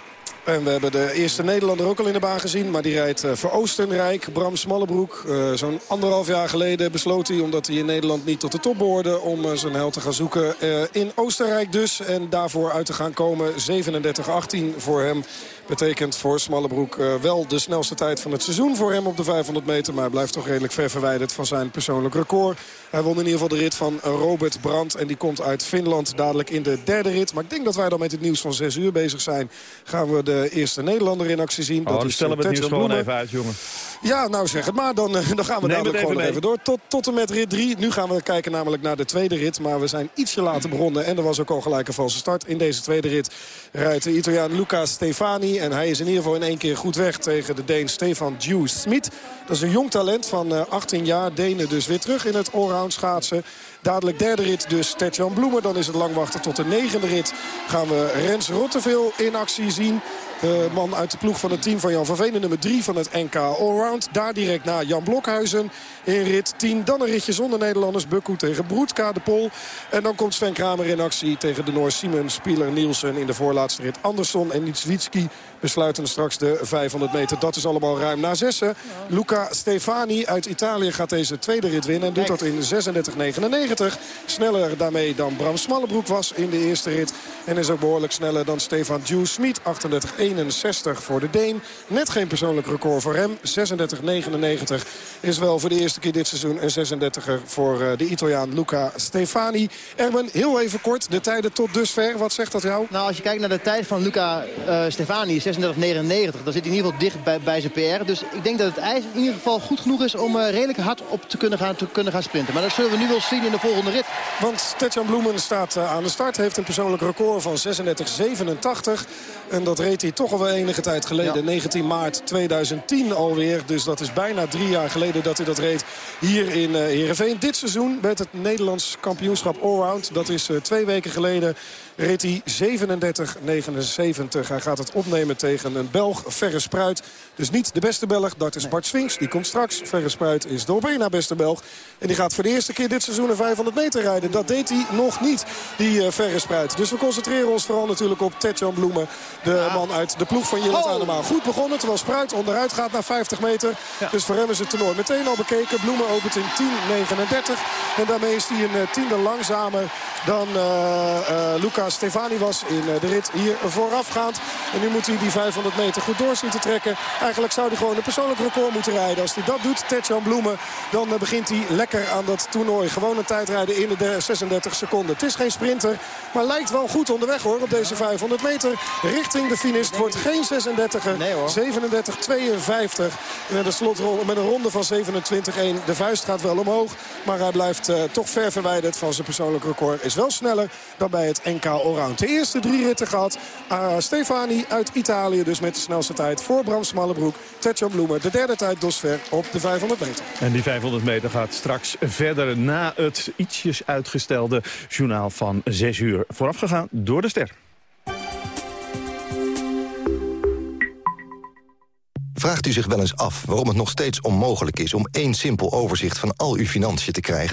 En we hebben de eerste Nederlander ook al in de baan gezien. Maar die rijdt eh, voor Oostenrijk. Bram Smallebroek. Eh, Zo'n anderhalf jaar geleden besloot hij, omdat hij in Nederland niet tot de top behoorde... om eh, zijn held te gaan zoeken in Oostenrijk dus. En daarvoor uit te gaan komen. 37-18 voor hem. Betekent voor Smallebroek wel de snelste tijd van het seizoen voor hem op de 500 meter. Maar hij blijft toch redelijk ver verwijderd van zijn persoonlijk record. Hij won in ieder geval de rit van Robert Brandt. En die komt uit Finland dadelijk in de derde rit. Maar ik denk dat wij dan met het nieuws van 6 uur bezig zijn. Gaan we de eerste Nederlander in actie zien. Oh, dan is, stellen we eh, het nieuws gewoon even uit, jongen. Ja, nou zeg het maar. Dan, eh, dan gaan we Neem dadelijk het gewoon even nog mee. even door. Tot, tot en met rit 3. Nu gaan we kijken namelijk naar de tweede rit. Maar we zijn ietsje later begonnen. En er was ook al gelijk een valse start. In deze tweede rit rijdt de Italiaan Luca Stefani. En hij is in ieder geval in één keer goed weg tegen de Deen Stefan Dew Smit. Dat is een jong talent van eh, 18 jaar. Denen dus weer terug in het allround schaatsen. Dadelijk derde rit dus Tetjan Bloemen. Dan is het lang wachten tot de negende rit. Gaan we Rens Rotteveel in actie zien. De man uit de ploeg van het team van Jan van Veen. Nummer 3 van het NK Allround. Daar direct na Jan Blokhuizen in rit 10. Dan een ritje zonder Nederlanders. Bukku tegen Broedka de Pol. En dan komt Sven Kramer in actie tegen de Noor Simon Spieler Nielsen. In de voorlaatste rit Andersson en Nitswitski besluiten straks de 500 meter. Dat is allemaal ruim na zessen. Luca Stefani uit Italië gaat deze tweede rit winnen. En doet dat in 36,99. Sneller daarmee dan Bram Smallebroek was in de eerste rit. En is ook behoorlijk sneller dan Stefan Dew Smit. 38,61 voor de Deen. Net geen persoonlijk record voor hem. 36,99 is wel voor de eerste keer dit seizoen een 36er voor eh, de Italiaan Luca Stefani. Erben, heel even kort. De tijden tot dusver. Wat zegt dat jou? Nou, als je kijkt naar de tijd van Luca eh, Stefani, 36,99, dan zit hij in ieder geval dicht bij, bij zijn PR. Dus ik denk dat het ijs in ieder geval goed genoeg is om eh, redelijk hard op te kunnen, gaan, te kunnen gaan sprinten. Maar dat zullen we nu wel zien in de volgende rit. Want Tetjan Bloemen staat aan de start. Heeft een persoonlijk record van 36,87. En dat reed hij toch al wel enige tijd geleden. 19 maart 2010 alweer. Dus dat is bijna drie jaar geleden dat hij dat reed hier in uh, Heerenveen. Dit seizoen met het Nederlands kampioenschap Allround. Dat is uh, twee weken geleden reed hij 37-79. Hij gaat het opnemen tegen een Belg, Verre Spruit. Dus niet de beste Belg, dat is Bart Swings. Die komt straks. Verre Spruit is de op na beste Belg. En die gaat voor de eerste keer dit seizoen een 500 meter rijden. Dat deed hij nog niet, die uh, Verre Spruit. Dus we concentreren ons vooral natuurlijk op Tetjan Bloemen. De man uit de ploeg van Jillet Adema. Goed begonnen, terwijl Spruit onderuit gaat naar 50 meter. Ja. Dus voor hem is het toernooi meteen al bekeken. Bloemen opent in 10.39. En daarmee is hij een uh, tiende langzamer dan uh, Stefani was in de rit hier voorafgaand. En nu moet hij die 500 meter goed door zien te trekken. Eigenlijk zou hij gewoon een persoonlijk record moeten rijden. Als hij dat doet, Tetjan Bloemen, dan begint hij lekker aan dat toernooi. Gewoon een tijdrijden in de 36 seconden. Het is geen sprinter, maar lijkt wel goed onderweg hoor op deze 500 meter. Richting de finish. Het wordt geen 36er. Nee, 37, 52. En de slotronde met een ronde van 27-1. De vuist gaat wel omhoog. Maar hij blijft uh, toch ver verwijderd van zijn persoonlijk record. Is wel sneller dan bij het NK Allround. De eerste drie ritten gehad. Uh, Stefani uit Italië dus met de snelste tijd. Voor Bram Smallebroek. Tetjan Bloemen. De derde tijd Dosver op de 500 meter. En die 500 meter gaat straks verder na het ietsjes uitgestelde journaal van 6 uur. Voorafgegaan door de ster. Vraagt u zich wel eens af waarom het nog steeds onmogelijk is... om één simpel overzicht van al uw financiën te krijgen?